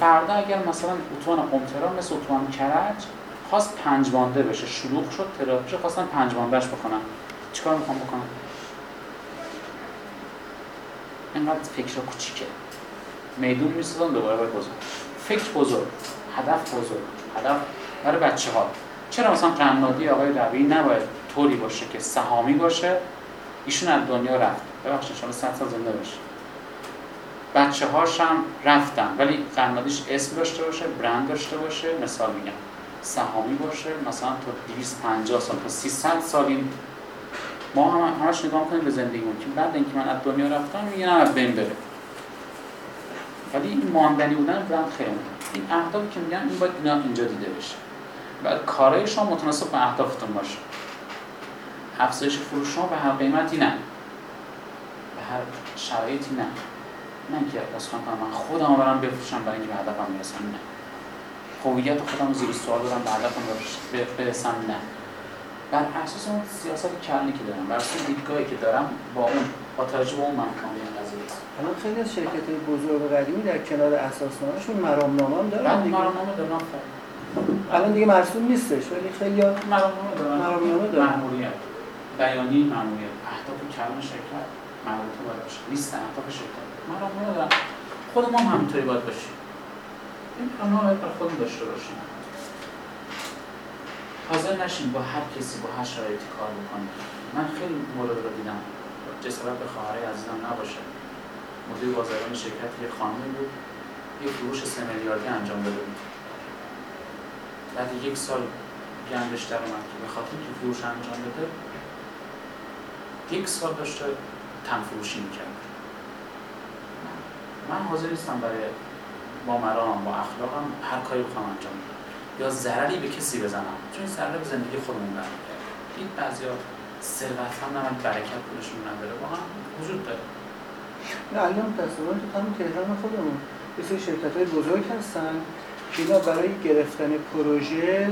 فردا اگر مثلا اتوبان قم تهران مثل اتوبان کرج خواست پنج بانده بشه شلوغ شد ترافیک خواستن پنج باندهش بکنن. چیکار می‌خوام بکنم؟ اینقدر فکر کوچیکه. میدون می‌سازن دوباره باید بزرگ. فکر بزرگ هدف بزرگ هدف برای بچه ها چرا مثلا قنادی آقای ربی نباید طوری باشه که سهامی باشه؟ ایشون از دنیا رفت. ببخشید شما 100 سال زنده باشه بچه هاش هم رفتن ولی قنادیش اسم داشته باشه برند داشته باشه مثال میگم. سهامی باشه مثلا تا 250 سال تا 300 سال این ما هم همش نگاه کنیم به زندگیمون. که بعد اینکه من از دنیا رفتم میگه نه از بین بره. ولی این ماندنی بودن برند خیلی مهمه. این اهدافی که میگن این باید اینا اینجا دیده بشه. بعد کارهای شما متناسب با اهدافتون باشه. افزایش فروش شما به هر قیمتی نه. به هر شرایطی نه. نه که کنم من خودم برم بفروشم برای اینکه به هدفم برسم نه. هویت خودم زیر سوال برم به هدفم برسم نه. بر اساس اون سیاست کلنی که دارم بر اساس دیدگاهی که دارم با اون با توجه به اون من
الان خیلی از شرکت های بزرگ و قدیمی در کنار اساسنامهشون مرامنامه هم دارن دیگه.
مرامنامه دارن
الان دیگه مرسوم نیستش ولی خیلی ها
مرامنامه دارن
مرامنامه دارن.
مأموریت. بیانیه مأموریت. اهداف کلان شرکت. مربوطه باید باشه. لیست اهداف شرکت. مرامنامه دارن خود ما هم همینطوری باید باشیم. این برنامه باید بر خودمون داشته باشیم. حاضر نشیم با هر کسی با هر شرایطی کار بکنیم من خیلی مورد رو دیدم. جسارت به خواهرای عزیزم نباشه. مدیر بازرگان شرکت یه خانمی بود. یه فروش سه میلیاردی انجام داده بود. بعد یک سال گندش در اومد که به که فروش انجام بده یک سال داشته تن فروشی می‌کرد. من حاضر نیستم برای با مرام با اخلاقم هر کاری بخوام انجام بدم. یا ضرری به کسی بزنم. چون این ضرر به زندگی خودمون برمیگرده. این هم نه برکت پولشون نداره. واقعا وجود داره.
نه الان متاسفانه تو همون تهران خودمون یه سری شرکت های بزرگ هستن. اینا برای گرفتن پروژه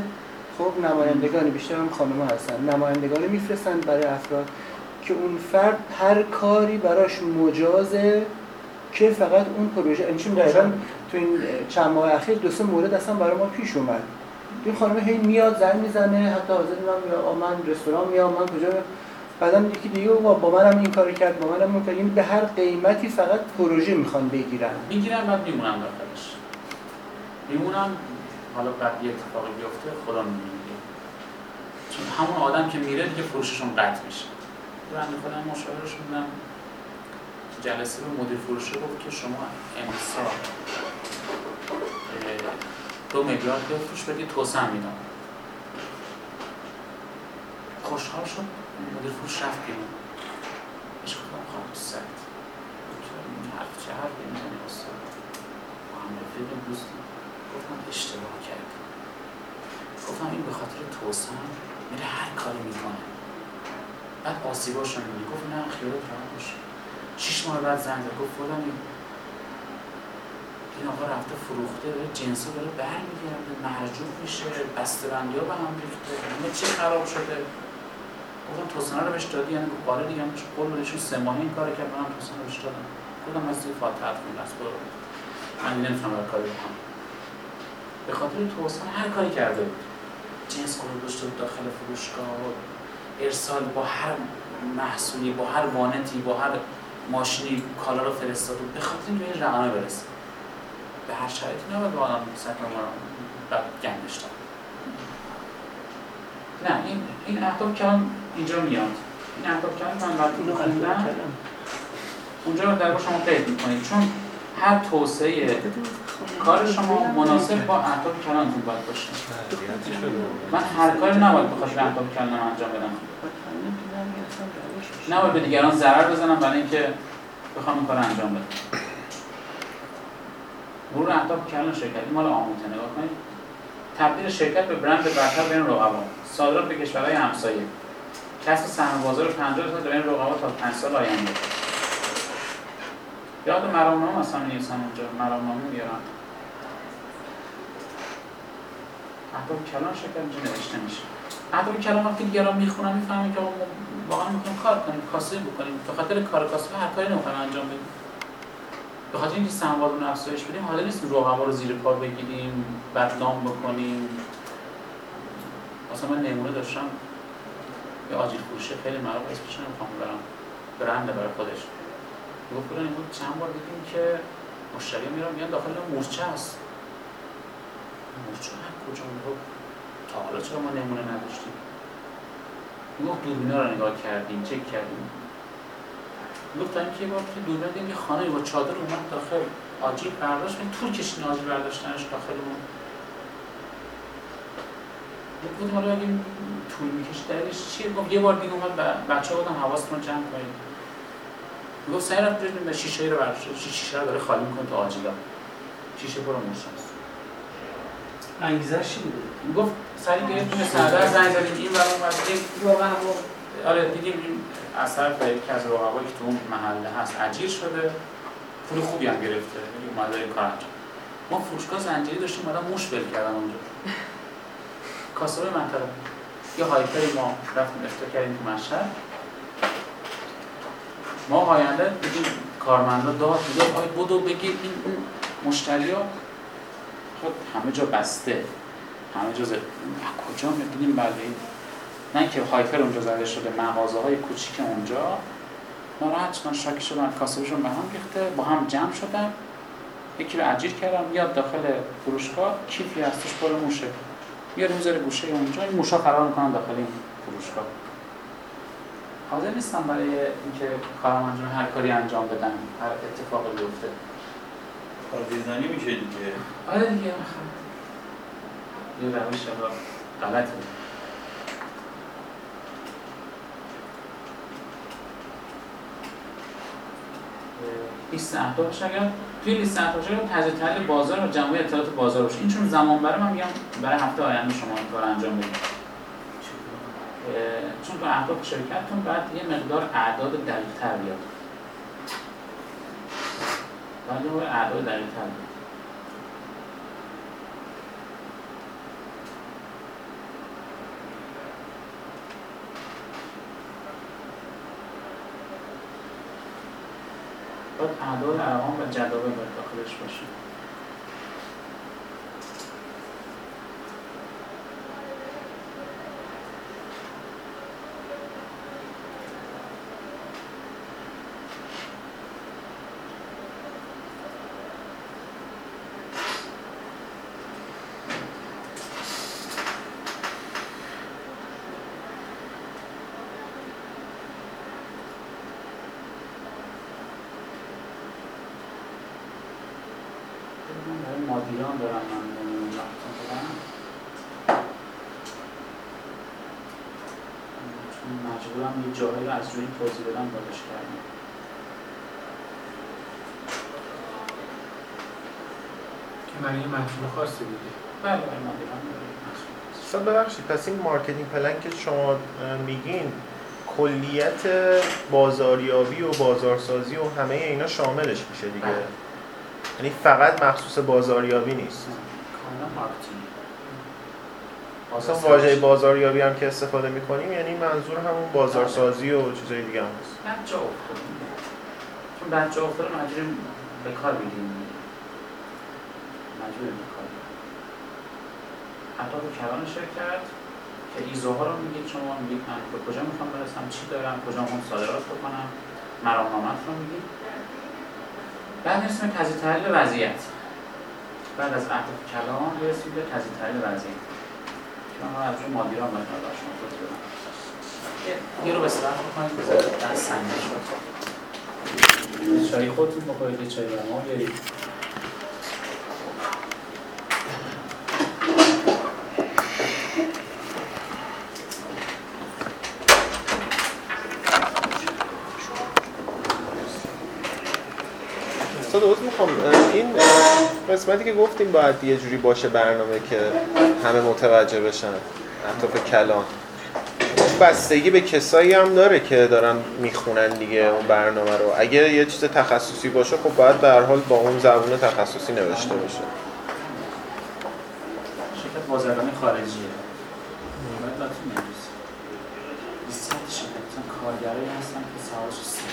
خب نمایندگانی بیشتر هم خانم هستن. نمایندگانی میفرستن برای افراد که اون فرد هر کاری براش مجازه که فقط اون پروژه. این چون دقیقا تو این چند ماه اخیر دو سه مورد اصلا برای ما پیش اومد. این خانم هی میاد زنگ می‌زنه حتی حاضر من یا من رستوران میام من کجا بعدا یکی دیگه با با منم این کارو کرد با منم این به هر قیمتی فقط پروژه می‌خوان بگیرن.
می‌گیرن بعد میمونن داخلش. میمونن حالا بعد یه اتفاقی بیفته خدا میگه چون همون آدم که میره دیگه فروششون قطع میشه. بنده خودم مشاورش بودم جلسه به مدیر فروشه گفت که شما امسال دو میلیارد بفروش بدی توسن میدم. خوشحال شد؟ مدیر فروش رفت بیرون. بهش گفتم خانم سد این حرف چه حرفی می‌زنی استاد با هم رفیقیم دوستیم گفتم اشتباه کردی گفتم این به خاطر توسن میره هر کاری می‌کنه. بعد آسیباش رو می‌بینی. گفت نه خیالت راحت باشه. شیش ماه بعد زنگ گفت فلان این این آقا رفته فروخته داره جنس داره برمیگرده مرجوع میشه بسته‌بندی ها به هم ریخته همه چی خراب شده. گفتم توسنه رو بهش دادی یعنی آره دیگه همش قول بده چون سه ماهه این کار کرد منم توسنه رو بهش دادم. گفتم از این فاتحه خون دست برو من نمی‌تونم هر کاری بکنم. به خاطر توسنه هر کاری کرده بود. جنس گذاشته بود داخل فروشگاه ارسال با هر محصولی با هر وانتی با هر ماشینی کالا رو فرستاد به خاطر به این رقمه برسه. به هر شرایطی نباید با آدم سطح ما رو گندش نه این این اهداف کلام اینجا میاد. این اهداف کلام من
اینو
خوندم. اونجا رو در با شما قید می‌کنید. چون هر توسعه کار شما مناسب با اهداف کلامتون باید باشه. من هر کاری نباید بخاطر اهداف کلام انجام بدم. نباید به دیگران ضرر بزنم برای اینکه بخوام این کار انجام بدم. مرور اهداف کلان شرکت این مال آموزه نگاه کنید تبدیل شرکت به برند برتر بین رقبا. صادرات به کشورهای همسایه. کسب سهم بازار 50 درصد بین رقبا تا 5 سال آینده. یاد مرامنامه مثلا می‌نویسن اونجا مرامنامه میارن اهداف کلان شرکت اینجا نوشته میشه. اهداف کلان وقتی دیگران می‌خونن می‌فهمن که واقعا می‌خوایم کار کنیم کاسبی بکنیم. به خاطر کار کاسبی هر کاری نمی‌خوایم انجام بدیم به خاطر اینکه رو افزایش بدیم حالا نیستیم رقبا رو زیر پا بگیریم بدنام بکنیم. مثلا من نمونه داشتم. یه آجیل فروشی خیلی معروف اسمش نمی‌خوام ببرم. برنده برای خودش. فلان این بود چند بار دیدیم که مشتری میرن میان داخل مورچه هست مورچه هم کجا می‌گفت تا حالا چرا ما نمونه نداشتیم؟ می‌گفت دوربینا رو نگاه کردیم چک کردیم. گفت تا اینکه بار که دوربین دیدیم یه خانه با چادر اومد داخل. آجیل برداشت این طول کشید آجیل برداشتنش داخل اون گفتیم حالا اگه طول می‌کشه. دلیلش چیه؟ گفت یه بار دیگه اومد بچه ها بودن حواستون رو جمع کنید می‌گفت سعی رفت به شیشه رو برداشت شیشه رو داره خالی می‌کنه تو آجیلا. شیشه برو مرشد
انگیزش چی بوده؟
می‌گفت سری گرفتیم سردر زنگ زدیم این برای اون دیدیم واقعا آره دیدیم این اثر به یکی از رقبایی که تو اون محله هست اجیر شده. پول خوبی هم گرفته. یعنی اومده این کار انجام. ما فروشگاه زنجیری داشتیم اومدن موش بل کردن اونجا. کاسب منطقه. یه هایپری ما رفتیم افتا کردیم تو مشهد. ما آینده دیدیم کارمندا داد می‌داد آی بودو بگیر این مشتری ها. خب همه جا بسته. همه جا زد از کجا می‌بینیم بله؟ نه اینکه هایپر اونجا زده شده مغازه های کوچیک اونجا. ناراحت شدن شاکی شدن کاسبشون به هم ریخته با هم جمع شدن. یکی رو اجیر کردم میاد داخل فروشگاه کیفی هستش پر موشه. میاره می‌ذاره گوشه اونجا. این موشا فرار می‌کنن داخل این فروشگاه. حاضر نیستم برای اینکه کارمندان هر کاری انجام بدن. هر اتفاقی بیفته.
کارگردانی میشه دیگه.
آره دیگه یه روش غلطه. لیست اهدافش اگر توی لیست اهدافش اگر تجزیه تحلیل بازار و جمعی اطلاعات بازار باشه. این چون زمان بره من میگم برای هفته آینده شما این کار انجام بدید. چون تو اهداف شرکتتون باید یه مقدار اعداد دقیق‌تر بیاد. مقدار اعداد دقیق‌تر بیاد. باید اعداد ارقام و جداول باید داخلش باشه من برای مدیران دارم من چون مجبورم یه جاهایی رو از روی توضیح بدم یادداشت کردم.
که برای یه محصول خاصی بوده.
بله برای مدیران
اصلا ببخشید پس این marketing plan که شما میگین کلیت بازاریابی و بازارسازی و همه اینا شاملش میشه دیگه.
بله.
یعنی فقط مخصوص بازاریابی نیست. مثلا واژه بازاریابی هم که استفاده می‌کنیم یعنی منظور همون بازارسازی و چیزای دیگه هم هست
افتاده چون جا افتاده مجبوریم به کار بگیریم. مجبوریم به کار بگیریم. اهداف کلان شرکت که ایزوها رو میگید شما میگید من به کجا می‌خوام برسم چی دارم کجا می‌خوام صادرات بکنم مرامنامت رو میگید. بعد به تجزیه تحلیل وضعیت. بعد از اهداف کلان می‌رسیم به تجزیه تحلیل وضعیت. من از روی مدیران باید برای شما توضیح بدم یه- رو به صرف بکنید بذارید دست سنگش بکنید چای خودتون بخورید چای برای ما بیارید.
می‌خوام این قسمتی که گفتیم باید یه جوری باشه برنامه که همه متوجه بشن. اهداف کلان. بستگی به کسایی هم داره که دارن می‌خونن دیگه اون برنامه رو. اگه یه چیز تخصصی باشه خب باید به هر حال با اون زبون تخصصی نوشته باشه.
شرکت بازرگانی خارجیه. باید کارگرایی هستن که سوارش صد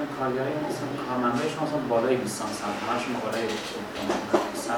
اونا بنویسی مثلا هستن کارمندایش مثلا بالای 20 سال همشون بالای 20 سال